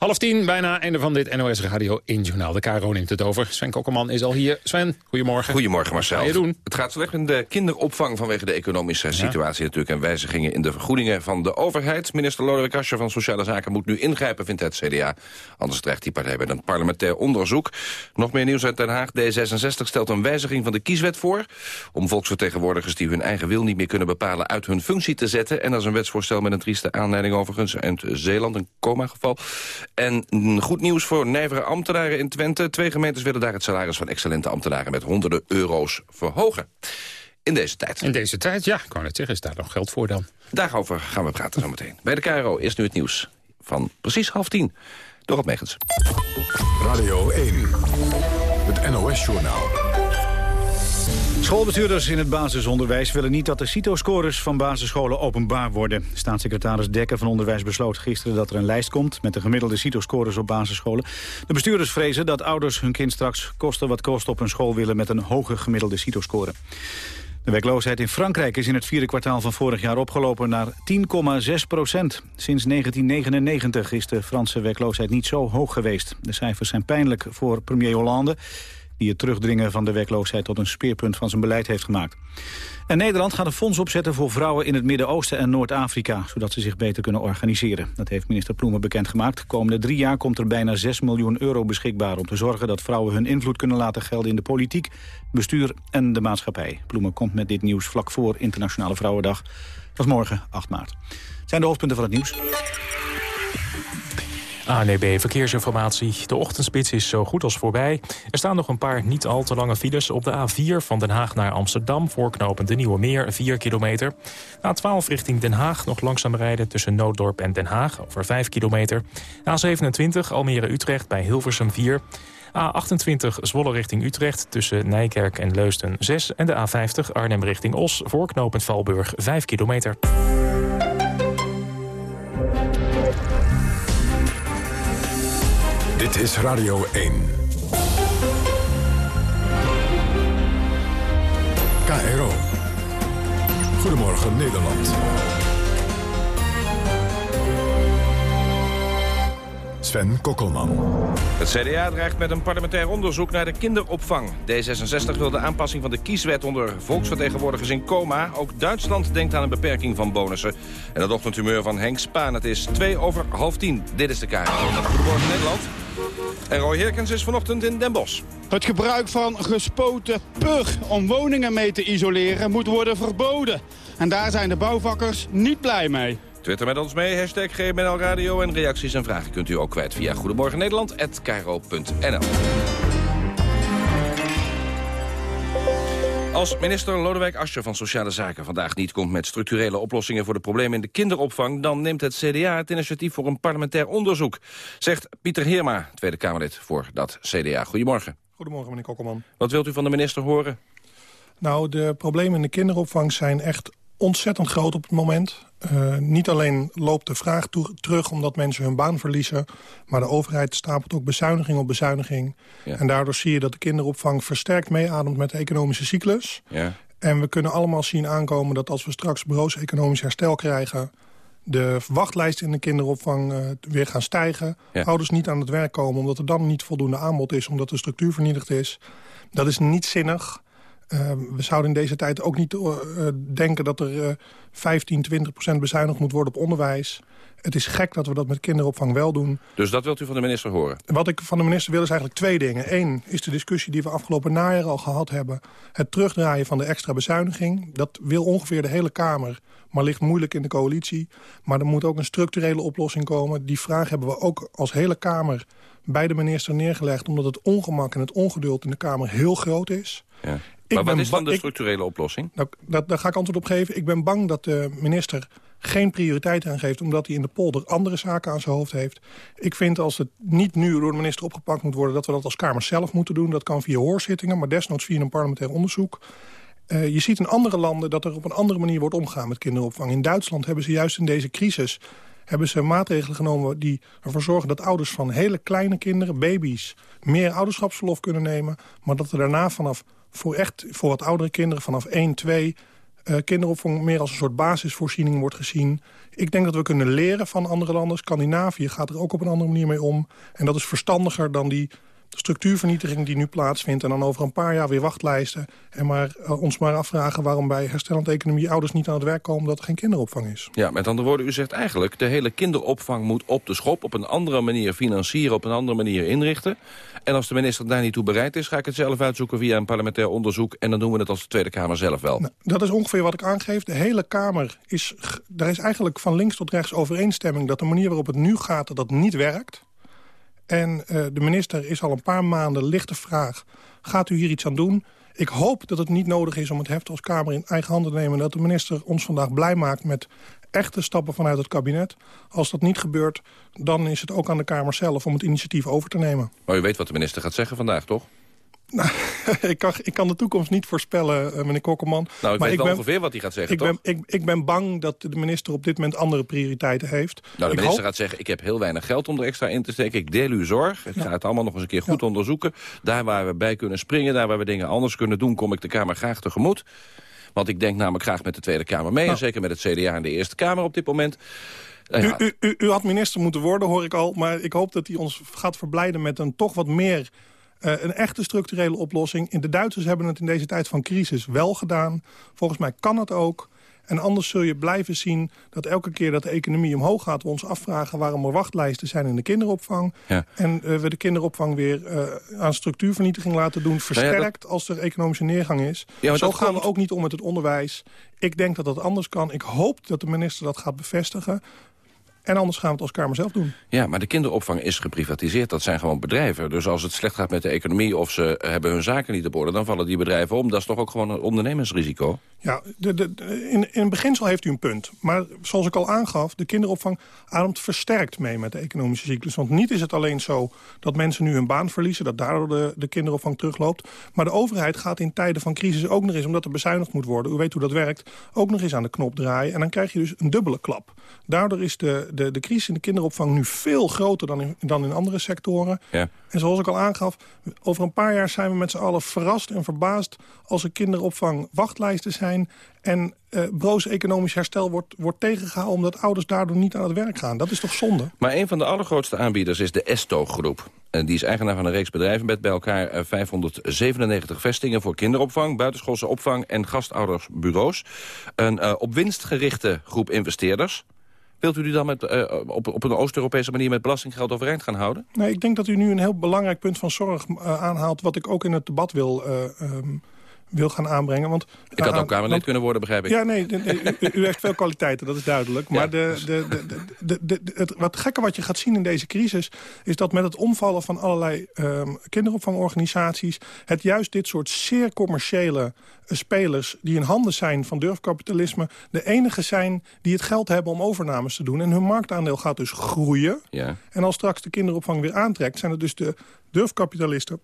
Half tien, bijna einde van dit NOS Radio 1 Journaal. De KRO neemt het over. Sven Kokkerman is al hier. Sven, goedemorgen. Goedemorgen Marcel. Wat ga je doen? Het gaat slecht in de kinderopvang vanwege de economische ja. situatie natuurlijk... en wijzigingen in de vergoedingen van de overheid. Minister Lodewijk Asscher van Sociale Zaken moet nu ingrijpen, vindt het CDA. Anders dreigt die partij bij een parlementair onderzoek. Nog meer nieuws uit Den Haag. D66 stelt een wijziging van de kieswet voor... om volksvertegenwoordigers die hun eigen wil niet meer kunnen bepalen... uit hun functie te zetten. En dat is een wetsvoorstel met een trieste aanleiding overigens... uit Zeeland, een coma-geval. En goed nieuws voor nijvere ambtenaren in Twente. Twee gemeentes willen daar het salaris van excellente ambtenaren met honderden euro's verhogen. in deze tijd. In deze tijd, ja. Ik wou net zeggen, is daar nog geld voor dan? Daarover gaan we praten zometeen. Bij de KRO is nu het nieuws van precies half tien. Dorot Megens. Radio 1, het NOS-journaal. Schoolbestuurders in het basisonderwijs willen niet dat de CITO-scores van basisscholen openbaar worden. Staatssecretaris Dekker van Onderwijs besloot gisteren dat er een lijst komt met de gemiddelde CITO-scores op basisscholen. De bestuurders vrezen dat ouders hun kind straks kosten wat kost op een school willen met een hoge gemiddelde CITO-score. De werkloosheid in Frankrijk is in het vierde kwartaal van vorig jaar opgelopen naar 10,6 procent. Sinds 1999 is de Franse werkloosheid niet zo hoog geweest. De cijfers zijn pijnlijk voor premier Hollande die het terugdringen van de werkloosheid tot een speerpunt van zijn beleid heeft gemaakt. En Nederland gaat een fonds opzetten voor vrouwen in het Midden-Oosten en Noord-Afrika, zodat ze zich beter kunnen organiseren. Dat heeft minister Ploemen bekendgemaakt. De komende drie jaar komt er bijna 6 miljoen euro beschikbaar om te zorgen dat vrouwen hun invloed kunnen laten gelden in de politiek, bestuur en de maatschappij. Ploemen komt met dit nieuws vlak voor Internationale Vrouwendag. Dat is morgen 8 maart. Het zijn de hoofdpunten van het nieuws. ANEB Verkeersinformatie. De ochtendspits is zo goed als voorbij. Er staan nog een paar niet al te lange files op de A4 van Den Haag naar Amsterdam... voorknopend de Nieuwe Meer, 4 kilometer. A12 richting Den Haag nog langzaam rijden tussen Nooddorp en Den Haag... over 5 kilometer. A27 Almere-Utrecht bij Hilversum 4... A28 Zwolle richting Utrecht tussen Nijkerk en Leusden 6... en de A50 Arnhem richting Os voorknopend Valburg 5 kilometer. Dit is Radio 1. KRO. Goedemorgen Nederland. Sven Kokkelman. Het CDA dreigt met een parlementair onderzoek naar de kinderopvang. D66 wil de aanpassing van de kieswet onder volksvertegenwoordigers in coma. Ook Duitsland denkt aan een beperking van bonussen. En dat ochtendhumeur van Henk Spaan. Het is twee over half tien. Dit is de KRO. Goedemorgen Nederland. En Roy Herkens is vanochtend in Den Bosch. Het gebruik van gespoten pur om woningen mee te isoleren moet worden verboden. En daar zijn de bouwvakkers niet blij mee. Twitter met ons mee, hashtag GMNL Radio. En reacties en vragen kunt u ook kwijt via Goedemorgen Nederland@kro.nl. Als minister Lodewijk Asscher van Sociale Zaken vandaag niet komt met structurele oplossingen voor de problemen in de kinderopvang, dan neemt het CDA het initiatief voor een parlementair onderzoek, zegt Pieter Heerma, Tweede Kamerlid voor dat CDA. Goedemorgen. Goedemorgen, meneer Kokkelman. Wat wilt u van de minister horen? Nou, de problemen in de kinderopvang zijn echt ontzettend groot op het moment. Uh, niet alleen loopt de vraag terug omdat mensen hun baan verliezen... maar de overheid stapelt ook bezuiniging op bezuiniging. Ja. En daardoor zie je dat de kinderopvang versterkt meeademt met de economische cyclus. Ja. En we kunnen allemaal zien aankomen dat als we straks broos economisch herstel krijgen... de wachtlijsten in de kinderopvang uh, weer gaan stijgen. Ja. Ouders niet aan het werk komen omdat er dan niet voldoende aanbod is... omdat de structuur vernietigd is. Dat is niet zinnig... Uh, we zouden in deze tijd ook niet uh, denken dat er uh, 15, 20 procent bezuinigd moet worden op onderwijs. Het is gek dat we dat met kinderopvang wel doen. Dus dat wilt u van de minister horen? Wat ik van de minister wil is eigenlijk twee dingen. Eén is de discussie die we afgelopen najaar al gehad hebben. Het terugdraaien van de extra bezuiniging. Dat wil ongeveer de hele Kamer, maar ligt moeilijk in de coalitie. Maar er moet ook een structurele oplossing komen. Die vraag hebben we ook als hele Kamer bij de minister neergelegd... omdat het ongemak en het ongeduld in de Kamer heel groot is. Ja maar wat is dan de structurele oplossing? Nou, dat, daar ga ik antwoord op geven. Ik ben bang dat de minister geen prioriteit aan geeft... omdat hij in de polder andere zaken aan zijn hoofd heeft. Ik vind als het niet nu door de minister opgepakt moet worden... dat we dat als Kamer zelf moeten doen. Dat kan via hoorzittingen, maar desnoods via een parlementair onderzoek. Uh, je ziet in andere landen dat er op een andere manier wordt omgegaan met kinderopvang. In Duitsland hebben ze juist in deze crisis hebben ze maatregelen genomen die ervoor zorgen dat ouders van hele kleine kinderen, baby's, meer ouderschapsverlof kunnen nemen. Maar dat er daarna vanaf voor echt voor wat oudere kinderen vanaf 1, 2... Uh, kinderopvang meer als een soort basisvoorziening wordt gezien. Ik denk dat we kunnen leren van andere landen. Scandinavië gaat er ook op een andere manier mee om. En dat is verstandiger dan die de structuurvernietiging die nu plaatsvindt... en dan over een paar jaar weer wachtlijsten... en maar, uh, ons maar afvragen waarom bij herstellende economie... ouders niet aan het werk komen omdat er geen kinderopvang is. Ja, met andere woorden, u zegt eigenlijk... de hele kinderopvang moet op de schop, op een andere manier financieren... op een andere manier inrichten. En als de minister daar niet toe bereid is... ga ik het zelf uitzoeken via een parlementair onderzoek... en dan doen we het als de Tweede Kamer zelf wel. Nou, dat is ongeveer wat ik aangeef. De hele Kamer is... daar is eigenlijk van links tot rechts overeenstemming... dat de manier waarop het nu gaat, dat dat niet werkt... En uh, de minister is al een paar maanden lichte vraag... gaat u hier iets aan doen? Ik hoop dat het niet nodig is om het heft als Kamer in eigen handen te nemen... dat de minister ons vandaag blij maakt met echte stappen vanuit het kabinet. Als dat niet gebeurt, dan is het ook aan de Kamer zelf om het initiatief over te nemen. Maar u weet wat de minister gaat zeggen vandaag, toch? Nou, ik, kan, ik kan de toekomst niet voorspellen, uh, meneer Kokkelman. Nou, ik maar weet ik wel ben, ongeveer wat hij gaat zeggen, ik toch? ben, ik, ik ben bang dat de minister op dit moment andere prioriteiten heeft. Nou, de minister hoop, gaat zeggen, ik heb heel weinig geld om er extra in te steken. Ik deel uw zorg. Ik ga het allemaal nog eens een keer goed onderzoeken. Daar waar we bij kunnen springen, daar waar we dingen anders kunnen doen... kom ik de Kamer graag tegemoet. Want ik denk namelijk graag met de Tweede Kamer mee. En zeker met het CDA in de Eerste Kamer op dit moment. Nou ja, u, u, u had minister moeten worden, hoor ik al. Maar ik hoop dat hij ons gaat verblijden met een toch wat meer... Uh, een echte structurele oplossing. De Duitsers hebben het in deze tijd van crisis wel gedaan. Volgens mij kan het ook. En anders zul je blijven zien dat elke keer dat de economie omhoog gaat... we ons afvragen waarom er wachtlijsten zijn in de kinderopvang. Ja. En uh, we de kinderopvang weer uh, aan structuurvernietiging laten doen. Versterkt Nou ja, dat... als er economische neergang is. Ja, Zo gaan komt... we ook niet om met het onderwijs. Ik denk dat dat anders kan. Ik hoop dat de minister dat gaat bevestigen. En anders gaan we het als Kamer zelf doen. Ja, maar de kinderopvang is geprivatiseerd. Dat zijn gewoon bedrijven. Dus als het slecht gaat met de economie of ze hebben hun zaken niet op orde... dan vallen die bedrijven om. Dat is toch ook gewoon een ondernemersrisico? Ja, de, in, in beginsel heeft u een punt. Maar zoals ik al aangaf, de kinderopvang ademt versterkt mee met de economische cyclus. Want niet is het alleen zo dat mensen nu hun baan verliezen... dat daardoor de, de kinderopvang terugloopt. Maar de overheid gaat in tijden van crisis ook nog eens... omdat er bezuinigd moet worden, u weet hoe dat werkt... ook nog eens aan de knop draaien. En dan krijg je dus een dubbele klap. Daardoor is de, de, de crisis in de kinderopvang nu veel groter dan in, dan in andere sectoren. Ja. En zoals ik al aangaf, over een paar jaar zijn we met z'n allen verrast en verbaasd... als er kinderopvang wachtlijsten zijn en uh, broos economisch herstel wordt, wordt tegengehouden... omdat ouders daardoor niet aan het werk gaan. Dat is toch zonde? Maar een van de allergrootste aanbieders is de Esto-groep. En die is eigenaar van een reeks bedrijven met bij elkaar 597 vestingen... voor kinderopvang, buitenschoolse opvang en gastoudersbureaus. Een uh, op winst gerichte groep investeerders... Wilt u die dan met, uh, op, op een Oost-Europese manier met belastinggeld overeind gaan houden? Nee, ik denk dat u nu een heel belangrijk punt van zorg uh, aanhaalt... wat ik ook in het debat wil, uh, um, wil gaan aanbrengen. Want, ik had ook Kamerlid kunnen worden, begrijp ik. Ja, nee, de, de, u, heeft veel kwaliteiten, dat is duidelijk. Maar ja, de, de, de, het, wat gekke wat je gaat zien in deze crisis... is dat met het omvallen van allerlei um, kinderopvangorganisaties... het juist dit soort zeer commerciële spelers die in handen zijn van durfkapitalisme... de enige zijn die het geld hebben om overnames te doen. En hun marktaandeel gaat dus groeien. Ja. En als straks de kinderopvang weer aantrekt... zijn het dus de durfkapitalisten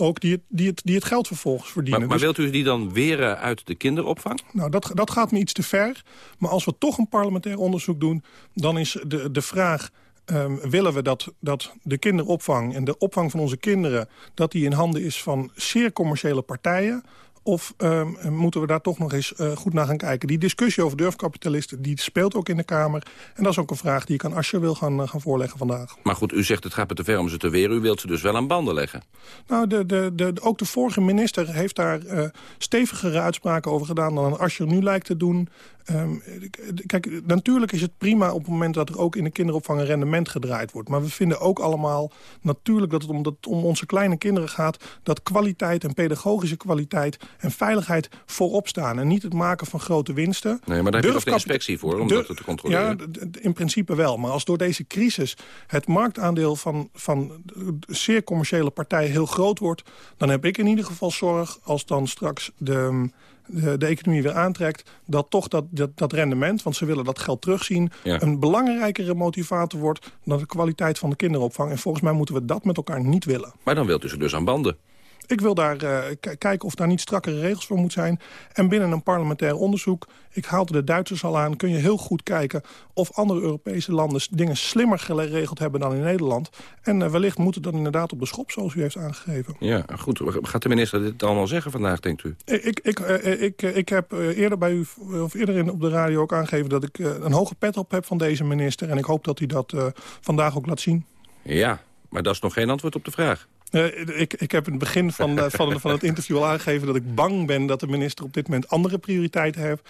ook die het, die, het, die het geld vervolgens verdienen. Maar, maar wilt u die dan weren uit de kinderopvang? Nou, dat, dat gaat me iets te ver. Maar als we toch een parlementair onderzoek doen... dan is de, de vraag... Um, willen we dat, dat de kinderopvang en de opvang van onze kinderen... dat die in handen is van zeer commerciële partijen... Of um, moeten we daar toch nog eens uh, goed naar gaan kijken? Die discussie over durfkapitalisten die speelt ook in de Kamer. En dat is ook een vraag die ik aan Asscher wil gaan, uh, gaan voorleggen vandaag. Maar goed, u zegt het gaat me te ver om ze te weren. U wilt ze dus wel aan banden leggen. Nou, de, de, de, ook de vorige minister heeft daar uh, stevigere uitspraken over gedaan... dan Asscher nu lijkt te doen. Um, kijk, natuurlijk is het prima op het moment dat er ook in de kinderopvang een rendement gedraaid wordt. Maar we vinden ook allemaal natuurlijk dat het om, dat om onze kleine kinderen gaat... dat kwaliteit en pedagogische kwaliteit en veiligheid voorop staan. En niet het maken van grote winsten. Nee, maar daar heb je de inspectie voor om dat te controleren? Ja, in principe wel. Maar als door deze crisis het marktaandeel van, van zeer commerciële partijen heel groot wordt... dan heb ik in ieder geval zorg als dan straks de de, de, economie weer aantrekt... dat toch dat, dat, dat, rendement, want ze willen dat geld terugzien... Ja. een belangrijkere motivator wordt dan de kwaliteit van de kinderopvang. En volgens mij moeten we dat met elkaar niet willen. Maar dan wilt u ze dus aan banden? Ik wil daar uh, kijken of daar niet strakkere regels voor moet zijn. En binnen een parlementair onderzoek, ik haalde de Duitsers al aan... kun je heel goed kijken of andere Europese landen dingen slimmer geregeld hebben dan in Nederland. En uh, wellicht moet het dan inderdaad op de schop, zoals u heeft aangegeven. Ja, goed. Gaat de minister dit allemaal zeggen vandaag, denkt u? Ik, ik, uh, ik, ik heb eerder bij u, of eerder in, op de radio ook aangegeven... dat ik een hoge pet op heb van deze minister. En ik hoop dat hij dat vandaag ook laat zien. Ja, maar dat is nog geen antwoord op de vraag. Uh, ik, ik heb in het begin van, uh, van, van het interview al aangegeven... dat ik bang ben dat de minister op dit moment andere prioriteiten heeft.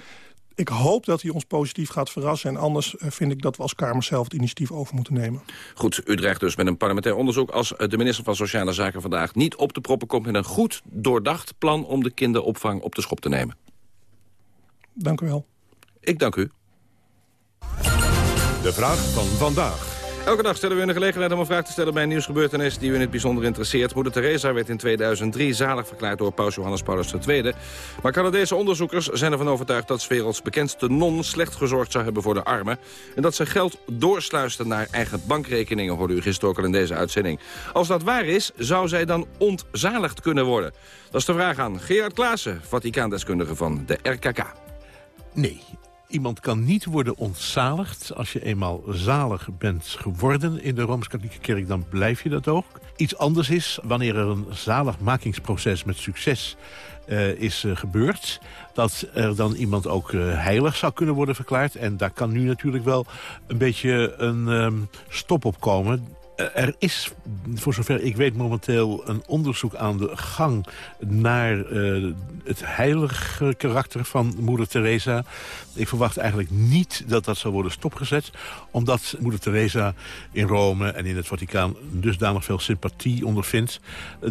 Ik hoop dat hij ons positief gaat verrassen. En anders uh, vind ik dat we als Kamer zelf het initiatief over moeten nemen. Goed, u dreigt dus met een parlementair onderzoek... als de minister van Sociale Zaken vandaag niet op de proppen komt... met een goed doordacht plan om de kinderopvang op de schop te nemen. Dank u wel. Ik dank u. De vraag van vandaag. Elke dag stellen we u een gelegenheid om een vraag te stellen bij een nieuwsgebeurtenis die u in het bijzonder interesseert. Moeder Teresa werd in 2003 zalig verklaard door paus Johannes Paulus II. Maar Canadese onderzoekers zijn ervan overtuigd dat 's werelds bekendste non slecht gezorgd zou hebben voor de armen. En dat ze geld doorsluisten naar eigen bankrekeningen, hoorde u gisteren ook al in deze uitzending. Als dat waar is, zou zij dan ontzaligd kunnen worden? Dat is de vraag aan Gerard Klaassen, Vaticaandeskundige van de RKK. Nee, iemand kan niet worden ontzaligd. Als je eenmaal zalig bent geworden in de Rooms-Katholieke Kerk... dan blijf je dat ook. Iets anders is wanneer er een zaligmakingsproces met succes uh, is uh, gebeurd... dat er dan iemand ook uh, heilig zou kunnen worden verklaard. En daar kan nu natuurlijk wel een beetje een um, stop op komen er is, voor zover ik weet, momenteel een onderzoek aan de gang... naar uh, het heilige karakter van moeder Teresa. Ik verwacht eigenlijk niet dat dat zal worden stopgezet... omdat moeder Teresa in Rome en in het Vaticaan dusdanig veel sympathie ondervindt...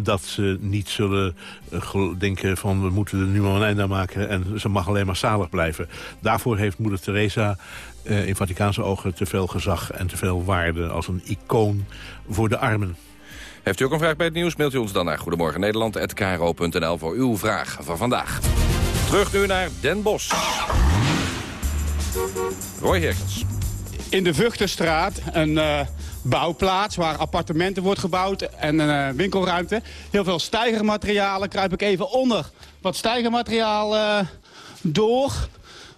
dat ze niet zullen uh, denken van we moeten er nu maar een einde aan maken... en ze mag alleen maar zalig blijven. Daarvoor heeft moeder Teresa uh, in Vaticaanse ogen te veel gezag en te veel waarde... als een icoon voor de armen. Heeft u ook een vraag bij het nieuws? Mailt u ons dan naar Goedemorgen Nederland@kro.nl voor uw vraag van vandaag. Terug nu naar Den Bosch. Roy Herkens. In de Vuchterstraat, een uh, bouwplaats waar appartementen wordt gebouwd en een uh, winkelruimte. Heel veel stijgermaterialen. Kruip ik even onder wat stijgermateriaal uh, door.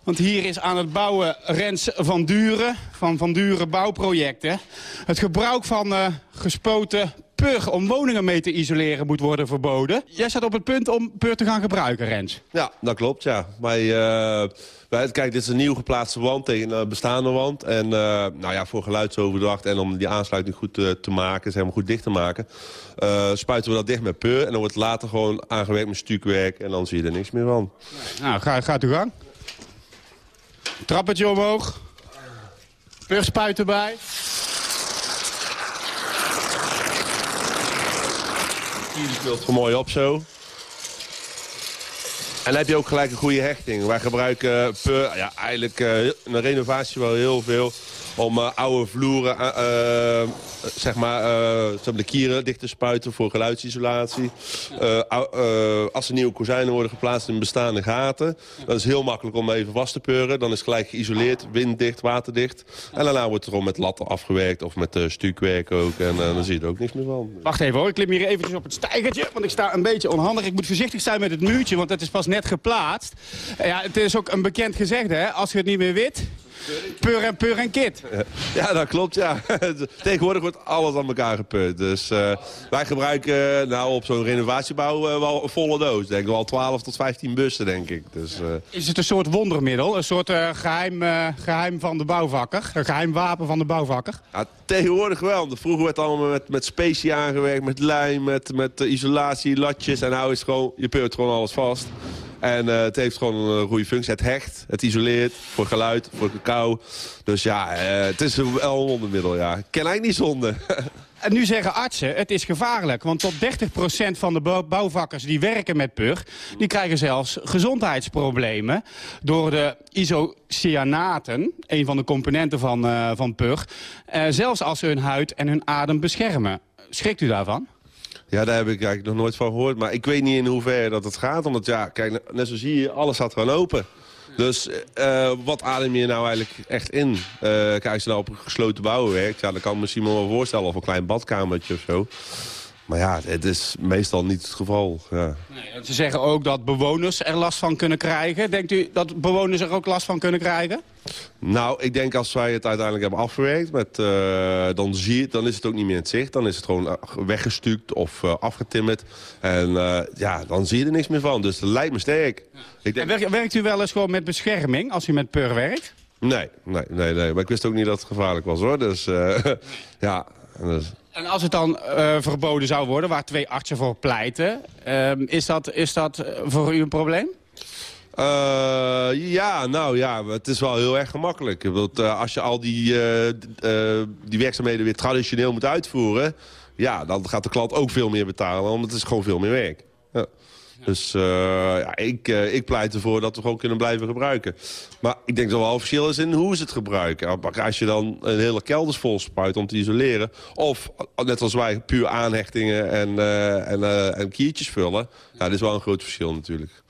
Want hier is aan het bouwen Rens van Duren, van Van Duren Bouwprojecten. Het gebruik van uh, gespoten pur om woningen mee te isoleren moet worden verboden. Jij staat op het punt om pur te gaan gebruiken, Rens. Ja, dat klopt, ja. Maar, uh, kijk, dit is een nieuw geplaatste wand tegen een bestaande wand. En uh, nou ja, voor geluidsoverdracht en om die aansluiting goed te maken, zeg maar goed dicht te maken... spuiten we dat dicht met pur en dan wordt het later gewoon aangewerkt met stukwerk... en dan zie je er niks meer van. Nou, ga, gaat u gang. Trappetje omhoog. Purspuit erbij. Hier speelt er mooi op zo. En dan heb je ook gelijk een goede hechting. Wij gebruiken per, ja, eigenlijk in de renovatie wel heel veel om uh, oude vloeren, uh, zeg maar, de kieren dicht te spuiten voor geluidsisolatie. als er nieuwe kozijnen worden geplaatst in bestaande gaten, dan is het heel makkelijk om even vast te peuren. Dan is het gelijk geïsoleerd, winddicht, waterdicht. En daarna wordt er om met latten afgewerkt of met stukwerk ook. En dan zie je er ook niks meer van. Wacht even hoor, ik klim hier eventjes op het stijgertje, want ik sta een beetje onhandig. Ik moet voorzichtig zijn met het muurtje, want het is pas net geplaatst. Ja, het is ook een bekend gezegde, hè? als je het niet meer weet, Pur en pur en kit. Ja, dat klopt, ja. Tegenwoordig wordt alles aan elkaar gepeurd. Dus uh, wij gebruiken nou, op zo'n renovatiebouw uh, wel een volle doos. Denk wel 12 tot 15 bussen, denk ik. Dus, uh... Is het een soort wondermiddel? Een soort geheim, geheim van de bouwvakker? Een geheim wapen van de bouwvakker? Ja, tegenwoordig wel. Vroeger werd het allemaal met, met specie aangewerkt, met lijm, met, met isolatie, latjes. En nu is het gewoon, je peurt gewoon alles vast. En uh, het heeft gewoon een goede functie. Het hecht, het isoleert voor geluid, voor cacao. Dus ja, uh, het is wel een wondermiddel, ja. Ken eigenlijk niet zonde. En nu zeggen artsen, het is gevaarlijk. Want tot 30% van de bouwvakkers die werken met PUR... die krijgen zelfs gezondheidsproblemen... door de isocyanaten, een van de componenten van, van PUR... zelfs als ze hun huid en hun adem beschermen. Schrikt u daarvan? Ja, daar heb ik eigenlijk nog nooit van gehoord. Maar ik weet niet in hoeverre dat het gaat. Omdat ja, kijk, net zo zie je, alles staat gewoon open. Dus uh, wat adem je nou eigenlijk echt in? Uh, kijk, als je nou op een gesloten bouwen werkt... Ja, dan kan ik me misschien wel voorstellen of een klein badkamertje of zo. Maar ja, het is meestal niet het geval. Ja. Nee, ze zeggen ook dat bewoners er last van kunnen krijgen. Denkt u dat bewoners er ook last van kunnen krijgen? Nou, ik denk als wij het uiteindelijk hebben afgewerkt... Met, uh, dan, zie je, dan is het ook niet meer in het zicht. Dan is het gewoon weggestuukt of uh, afgetimmerd. En uh, ja, dan zie je er niks meer van. Dus dat lijkt me sterk. Ja. Ik denk... werkt, werkt u wel eens gewoon met bescherming als u met PUR werkt? Nee, nee, nee, nee. Maar ik wist ook niet dat het gevaarlijk was, hoor. Dus ja... Dus... En als het dan uh, verboden zou worden, waar twee artsen voor pleiten... Uh, is, dat, is dat voor u een probleem? Uh, ja, nou ja, het is wel heel erg gemakkelijk. Want, als je al die, die werkzaamheden weer traditioneel moet uitvoeren... ja, dan gaat de klant ook veel meer betalen, want het is gewoon veel meer werk. Ja. Dus uh, ja, ik, uh, ik pleit ervoor dat we gewoon kunnen blijven gebruiken. Maar ik denk dat er wel verschil is in hoe ze het gebruiken. Als je dan een hele kelders vol spuit om te isoleren... of net als wij puur aanhechtingen en, uh, en, en kiertjes vullen... Ja, dat is wel een groot verschil natuurlijk.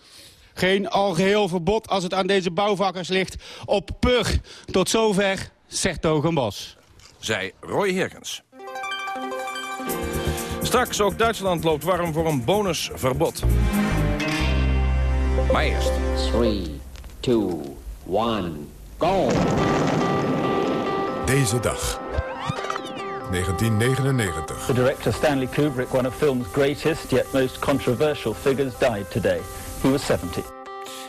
Geen algeheel verbod als het aan deze bouwvakkers ligt op pur. Tot zover, zegt Bos. Zij Roy Herkens. Straks ook Duitsland loopt warm voor een bonusverbod. Maar eerst. 3, 2, 1, go! Deze dag. 1999. The director Stanley Kubrick, one of film's greatest yet most controversial figures, died today. He was 70.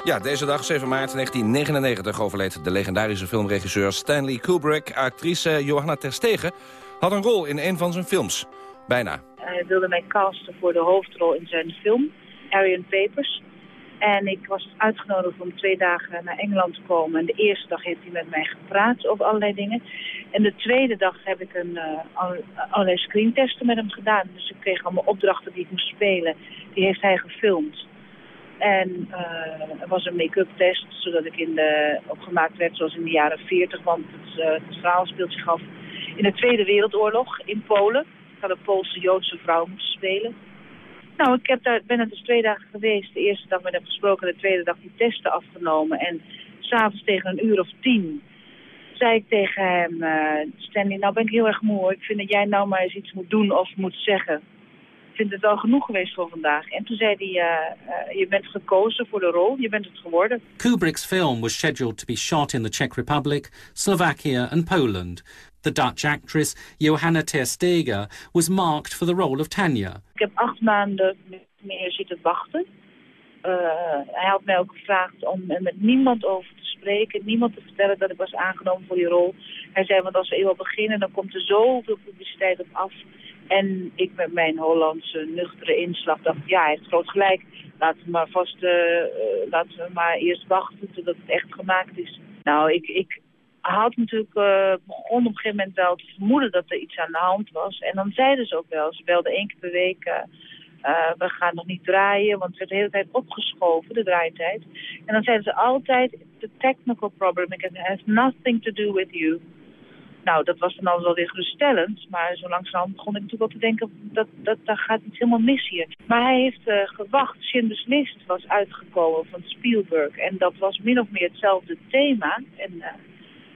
Ja, deze dag, 7 maart 1999, overleed de legendarische filmregisseur Stanley Kubrick. Actrice Johanna Terstegen had een rol in een van zijn films. Bijna. Hij wilde mij casten voor de hoofdrol in zijn film, Arian Papers. En ik was uitgenodigd om twee dagen naar Engeland te komen. En de eerste dag heeft hij met mij gepraat over allerlei dingen. En de tweede dag heb ik een, uh, allerlei screentesten met hem gedaan. Dus ik kreeg allemaal opdrachten die ik moest spelen. Die heeft hij gefilmd. En uh, er was een make-up test, zodat ik in de, opgemaakt werd zoals in de jaren 40. Want het, uh, het verhaal speelt zich af in de Tweede Wereldoorlog in Polen. Ik had een Poolse Joodse vrouw moeten spelen. Nou, ik heb daar, ben er dus twee dagen geweest. De eerste dag met hem gesproken, de tweede dag die testen afgenomen. En s'avonds tegen een uur of tien zei ik tegen hem... Uh, Stanley, nou ben ik heel erg moe. Ik vind dat jij nou maar eens iets moet doen of moet zeggen. Ik vind het wel genoeg geweest voor vandaag. En toen zei hij, uh, uh, je bent gekozen voor de rol, je bent het geworden. Kubrick's film was scheduled to be shot in the Czech Republic, Slovakia and Poland. The Dutch actress Johanna Terstegen was marked for the role of Tanya. Ik heb acht maanden meer zitten wachten. Uh, hij had mij ook gevraagd om er met niemand over te spreken, niemand te vertellen dat ik was aangenomen voor die rol. Hij zei, want als we eenmaal beginnen, dan komt er zoveel publiciteit op af. En ik met mijn Hollandse nuchtere inslag dacht, ja, hij heeft groot gelijk. Laten we maar vast, uh, laten we maar eerst wachten totdat het echt gemaakt is. Nou, ik, ik, had natuurlijk uh, begon op een gegeven moment wel te vermoeden dat er iets aan de hand was. En dan zeiden ze ook wel, ze belden één keer per week, uh, we gaan nog niet draaien, want het werd de hele tijd opgeschoven, de draaitijd. En dan zeiden ze altijd, the technical problem, it has nothing to do with you. Nou, dat was dan al wel weer geruststellend, maar zo langzaam begon ik natuurlijk wel te denken, dat, dat, daar gaat iets helemaal mis hier. Maar hij heeft gewacht, Schindler's List was uitgekomen van Spielberg en dat was min of meer hetzelfde thema. En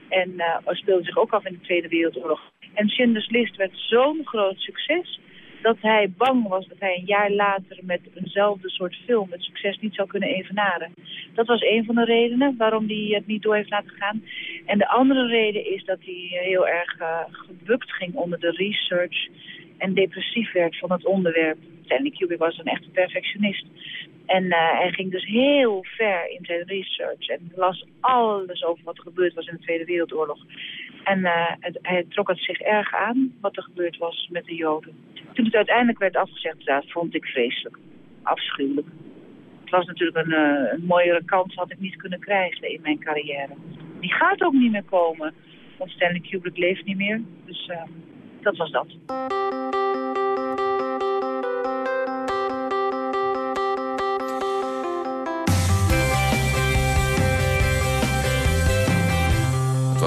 en uh, speelde zich ook af in de Tweede Wereldoorlog. En Schindler's List werd zo'n groot succes dat hij bang was dat hij een jaar later met eenzelfde soort film het succes niet zou kunnen evenaren. Dat was een van de redenen waarom hij het niet door heeft laten gaan. En de andere reden is dat hij heel erg uh, gebukt ging onder de research en depressief werd van het onderwerp. Stanley Kubrick was een echte perfectionist. En uh, hij ging dus heel ver in zijn research en las alles over wat er gebeurd was in de Tweede Wereldoorlog. En het, hij trok het zich erg aan wat er gebeurd was met de Joden. Toen het uiteindelijk werd afgezegd, dat vond ik vreselijk. Afschuwelijk. Het was natuurlijk een, uh, een mooiere kans had ik niet kunnen krijgen in mijn carrière. Die gaat ook niet meer komen, want Stanley Kubrick leeft niet meer. Dus dat was dat.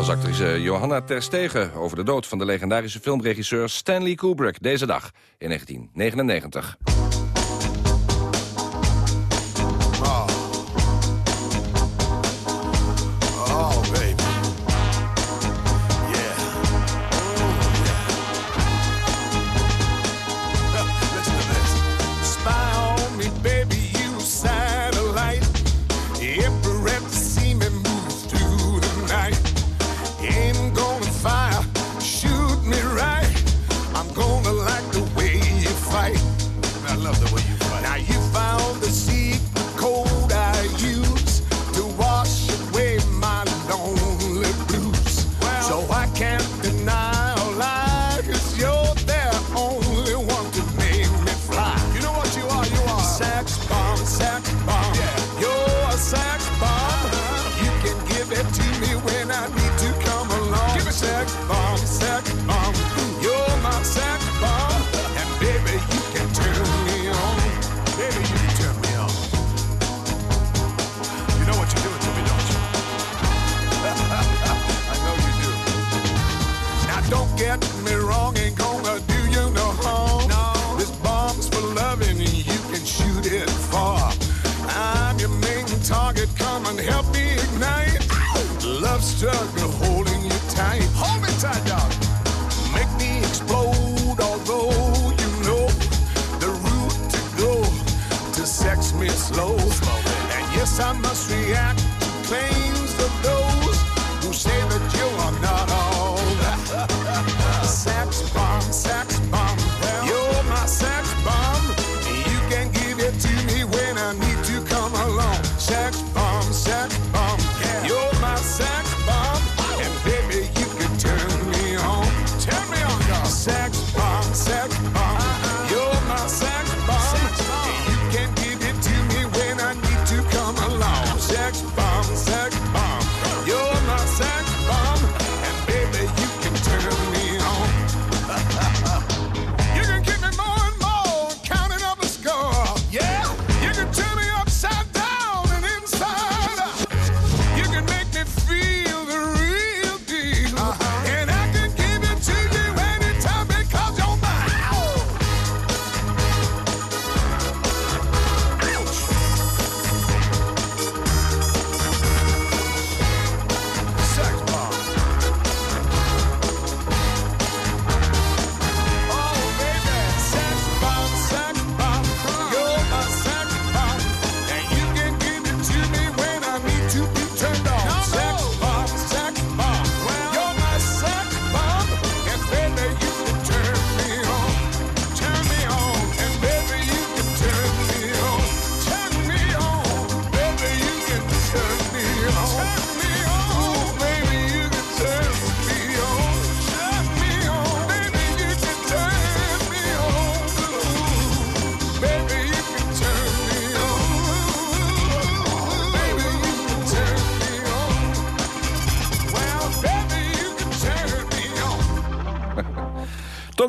was actrice Johanna Terstegen over de dood van de legendarische filmregisseur Stanley Kubrick deze dag in 1999.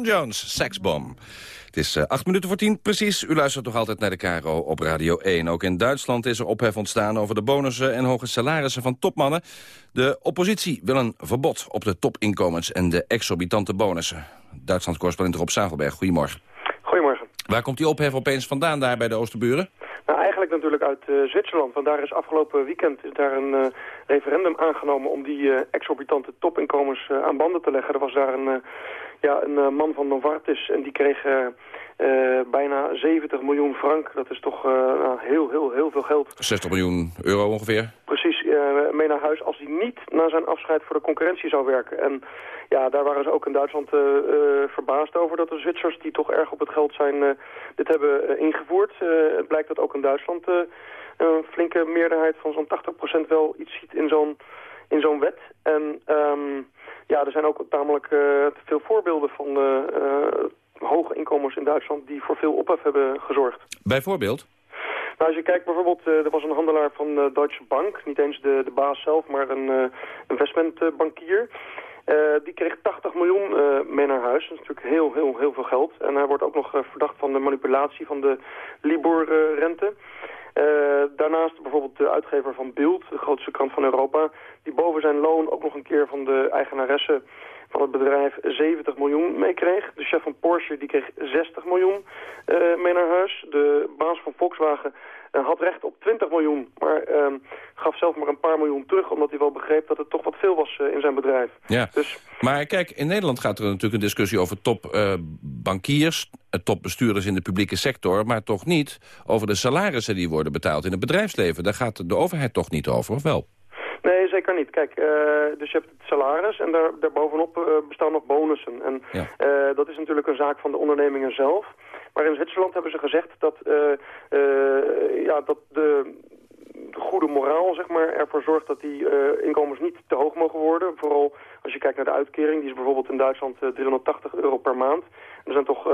Tom Jones, Sexbom. Het is uh, acht minuten voor tien, precies. U luistert nog altijd naar de KRO op Radio 1. Ook in Duitsland is er ophef ontstaan over de bonussen en hoge salarissen van topmannen. De oppositie wil een verbod op de topinkomens en de exorbitante bonussen. Duitsland-correspondent Rob Zagelberg, goedemorgen. Goedemorgen. Waar komt die ophef opeens vandaan daar bij de Oosterburen? Nou, eigenlijk natuurlijk uit uh, Zwitserland. Want daar is afgelopen weekend is daar een uh, referendum aangenomen om die uh, exorbitante topinkomens aan banden te leggen. Er was daar een, ja, een man van Novartis en die kreeg bijna 70 miljoen frank. Dat is toch nou, heel, heel, heel veel geld. 60 miljoen euro ongeveer? Precies, mee naar huis als hij niet na zijn afscheid voor de concurrentie zou werken. En ja, daar waren ze ook in Duitsland verbaasd over dat de Zwitsers, die toch erg op het geld zijn, dit hebben ingevoerd. het blijkt dat ook in Duitsland een flinke meerderheid van zo'n 80% wel iets ziet in zo'n in zo'n wet. En um, ja, er zijn ook tamelijk veel voorbeelden van hoge inkomens in Duitsland die voor veel ophef hebben gezorgd. Bijvoorbeeld? Nou, als je kijkt bijvoorbeeld, er was een handelaar van uh, Deutsche Bank, niet eens de, de baas zelf, maar een investmentbankier. Uh, die kreeg 80 miljoen uh, mee naar huis. Dat is natuurlijk heel, heel, heel veel geld. En hij wordt ook nog uh, verdacht van de manipulatie van de Libor-rente. Daarnaast bijvoorbeeld de uitgever van Bild, de grootste krant van Europa... die boven zijn loon ook nog een keer van de eigenaresse van het bedrijf 70 miljoen meekreeg. De chef van Porsche die kreeg 60 miljoen mee naar huis. De baas van Volkswagen had recht op 20 miljoen, maar uh, gaf zelf maar een paar miljoen terug... omdat hij wel begreep dat het toch wat veel was uh, in zijn bedrijf. Ja, dus... maar kijk, in Nederland gaat er natuurlijk een discussie over topbankiers... topbestuurders in de publieke sector, maar toch niet over de salarissen die worden betaald in het bedrijfsleven. Daar gaat de overheid toch niet over, of wel? Nee, zeker niet. Kijk, uh, dus je hebt het salaris en daar, daarbovenop uh, bestaan nog bonussen. En ja. uh, dat is natuurlijk een zaak van de ondernemingen zelf. Maar in Zwitserland hebben ze gezegd dat, ja, dat de, de goede moraal zeg maar, ervoor zorgt dat die inkomens niet te hoog mogen worden. Vooral als je kijkt naar de uitkering. Die is bijvoorbeeld in Duitsland 380 euro per maand. Er zijn toch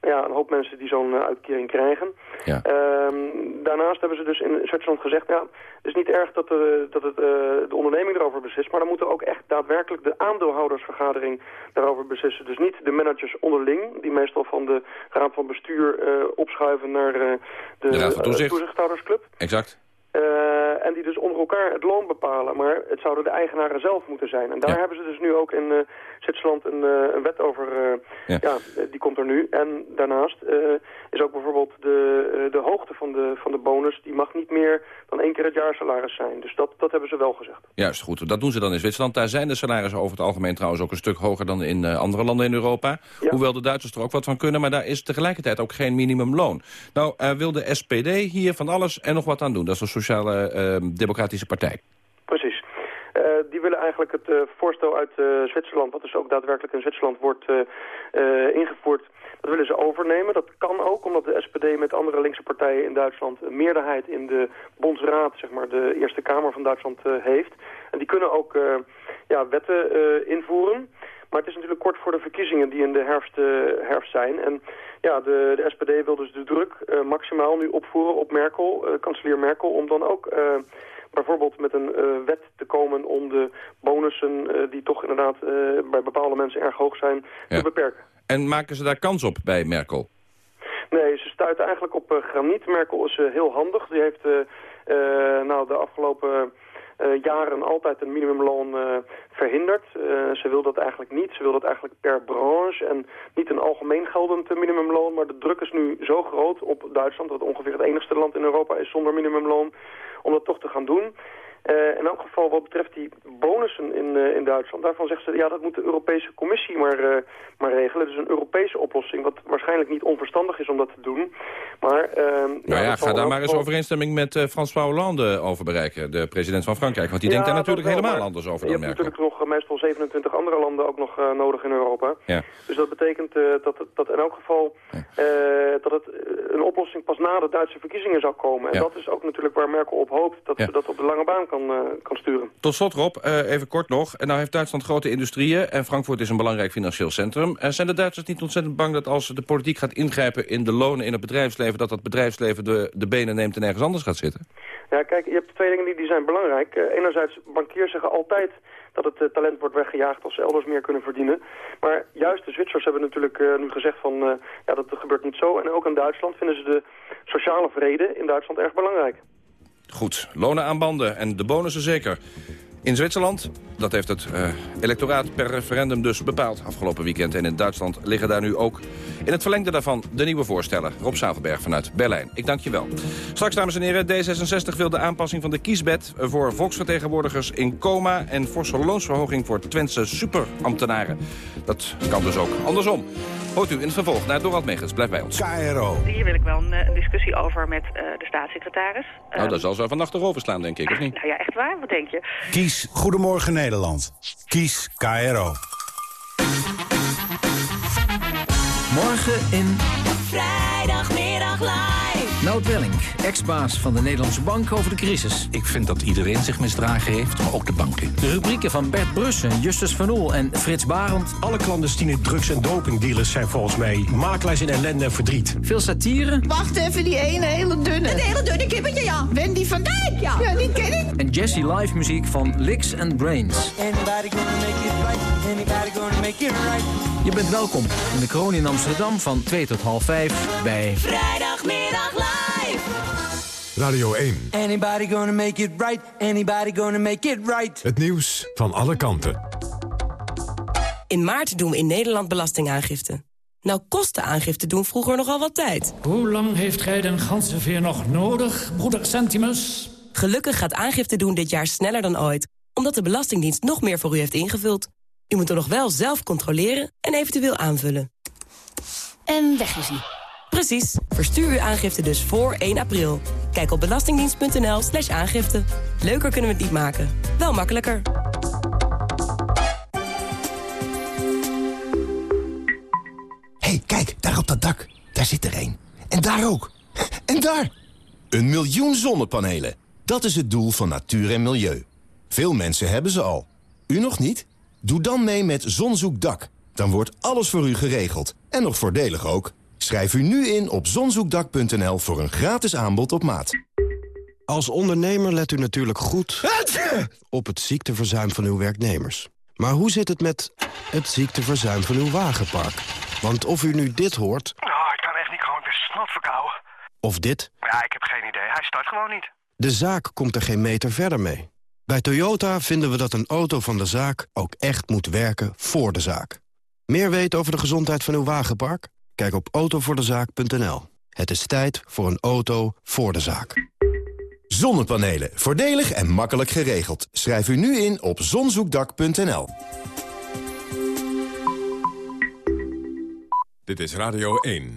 ja, een hoop mensen die zo'n uh, uitkering krijgen. Ja. Um, daarnaast hebben ze dus in Zwitserland gezegd... ja, het is niet erg dat, de, dat het, uh, de onderneming erover beslist... maar dan moeten ook echt daadwerkelijk de aandeelhoudersvergadering daarover beslissen. Dus niet de managers onderling... die meestal van de raad van bestuur uh, opschuiven naar de, de toezicht. toezichthoudersclub. Exact. Uh, en die dus onder elkaar het loon bepalen. Maar het zouden de eigenaren zelf moeten zijn. En daar Ja. hebben ze dus nu ook in uh, Zwitserland een, uh, een wet over. Ja. ja. die komt er nu. En daarnaast is ook bijvoorbeeld de, de hoogte van de, van de bonus... die mag niet meer dan één keer het jaarsalaris zijn. Dus dat, dat hebben ze wel gezegd. Juist, goed. Dat doen ze dan in Zwitserland. Daar zijn de salarissen over het algemeen trouwens ook een stuk hoger dan in eh, andere landen in Europa. Hoewel de Duitsers er ook wat van kunnen, maar daar is tegelijkertijd ook geen minimumloon. Nou, eh, wil de SPD hier van alles en nog wat aan doen. Dat is de Sociale eh, Democratische Partij. Precies. Uh, die willen eigenlijk het uh, voorstel uit uh, Zwitserland, wat dus ook daadwerkelijk in Zwitserland wordt ingevoerd, dat willen ze overnemen. Dat kan ook, omdat de SPD met andere linkse partijen in Duitsland een meerderheid in de Bondsraad, zeg maar de Eerste Kamer van Duitsland, heeft. En die kunnen ook ja, wetten invoeren. Maar het is natuurlijk kort voor de verkiezingen die in de herfst, herfst zijn. En ja, de, de SPD wil dus de druk maximaal nu opvoeren op Merkel, kanselier Merkel, om dan ook bijvoorbeeld met een uh, wet te komen om de bonussen uh, die toch inderdaad uh, bij bepaalde mensen erg hoog zijn, Ja. te beperken. En maken ze daar kans op bij Merkel? Nee, ze stuiten eigenlijk op graniet. Merkel is heel handig. Die heeft nou, de afgelopen jaren altijd een minimumloon uh, verhinderd. Uh, ze wil dat eigenlijk niet. Ze wil dat eigenlijk per branche en niet een algemeen geldend minimumloon. Maar de druk is nu zo groot op Duitsland, dat ongeveer het enigste land in Europa is zonder minimumloon, om dat toch te gaan doen. Uh, in elk geval wat betreft die bonussen in, uh, in Duitsland, daarvan zegt ze, ja dat moet de Europese Commissie maar, uh, maar regelen. Dus een Europese oplossing, wat waarschijnlijk niet onverstandig is om dat te doen. Maar, nou ja, ja ga daar maar eens overeenstemming met François Hollande over bereiken, de president van Frankrijk. Want die ja, denkt daar natuurlijk wel, helemaal anders over je dan hebt Merkel. natuurlijk nog meestal 27 andere landen ook nog nodig in Europa. Ja. Dus dat betekent dat, dat in elk geval dat het een oplossing pas na de Duitse verkiezingen zou komen. En dat is ook natuurlijk waar Merkel op hoopt, dat ze dat op de lange baan kan, kan sturen. Tot slot Rob, uh, even kort nog. En nou heeft Duitsland grote industrieën en Frankfurt is een belangrijk financieel centrum. Uh, zijn de Duitsers niet ontzettend bang dat als de politiek gaat ingrijpen in de lonen in het bedrijfsleven... dat dat bedrijfsleven de, de benen neemt en ergens anders gaat zitten? Ja, kijk, je hebt twee dingen die, die zijn belangrijk. Enerzijds, bankiers zeggen altijd dat het eh, talent wordt weggejaagd als ze elders meer kunnen verdienen. Maar juist de Zwitsers hebben natuurlijk eh, nu gezegd van, eh, ja, dat gebeurt niet zo. En ook in Duitsland vinden ze de sociale vrede in Duitsland erg belangrijk. Goed, lonen aan banden en de bonussen zeker. In Zwitserland, dat heeft het uh, electoraat per referendum dus bepaald afgelopen weekend. En in Duitsland liggen daar nu ook in het verlengde daarvan de nieuwe voorstellen. Rob Zavelberg vanuit Berlijn. Ik dank je wel. Straks, dames en heren, D66 wil de aanpassing van de kiesbed... voor volksvertegenwoordigers in coma en forse loonsverhoging voor Twentse superambtenaren. Dat kan dus ook andersom. Hoort u in het vervolg naar Dorald Megens. Blijf bij ons. KRO. Hier wil ik wel een, een discussie over met uh, de staatssecretaris. Nou, dat zal zo vannacht erover slaan, denk ik, of niet? Nou ja, echt waar? Wat denk je? Kies Goedemorgen Nederland. Kies KRO. Morgen in... Vrijdagmiddag live. Nout Welling, ex-baas van de Nederlandse Bank over de crisis. Ik vind dat iedereen zich misdragen heeft, maar ook de banken. De rubrieken van Bert Brussen, Justus Van Oel en Frits Barend. Alle clandestine drugs- en dopingdealers zijn volgens mij makelaars in ellende en verdriet. Veel satire. Wacht even, die ene hele dunne. Het hele dunne kippetje, ja. Wendy van Dijk, ja. Ja, die ken ik. En Jesse live muziek van Licks and Brains. Anybody gonna make it right? Anybody gonna make it right? Je bent welkom in de kroon in Amsterdam van 2 tot half 5 bij... Vrijdagmiddag live. Radio 1. Anybody gonna make it right? Anybody gonna make it right? Het nieuws van alle kanten. In maart doen we in Nederland belastingaangifte. Nou kostte aangifte doen vroeger nogal wat tijd. Hoe lang heeft gij den ganzenveer nog nodig, broeder Centimus? Gelukkig gaat aangifte doen dit jaar sneller dan ooit... omdat de Belastingdienst nog meer voor u heeft ingevuld. U moet er nog wel zelf controleren en eventueel aanvullen. En weg is hij. Precies. Verstuur uw aangifte dus voor 1 april. Kijk op belastingdienst.nl slash aangifte. Leuker kunnen we het niet maken. Wel makkelijker. hey, kijk, daar op dat dak. Daar zit er één. En daar ook. En daar! Een miljoen zonnepanelen. Dat is het doel van natuur en milieu. Veel mensen hebben ze al. U nog niet? Doe dan mee met Zonzoekdak. Dan wordt alles voor u geregeld. En nog voordelig ook. Schrijf u nu in op zonzoekdak.nl voor een gratis aanbod op maat. Als ondernemer let u natuurlijk goed op het ziekteverzuim van uw werknemers. Maar hoe zit het met het ziekteverzuim van uw wagenpark? Want of u nu dit hoort... Nou, ik kan echt niet gewoon weer snot verkouden. Of dit... Ja, ik heb geen idee. Hij start gewoon niet. De zaak komt er geen meter verder mee. Bij Toyota vinden we dat een auto van de zaak ook echt moet werken voor de zaak. Meer weten over de gezondheid van uw wagenpark? Kijk op autovoordezaak.nl. Het is tijd voor een auto voor de zaak. Zonnepanelen. Voordelig en makkelijk geregeld. Schrijf u nu in op zonzoekdak.nl. Dit is Radio 1.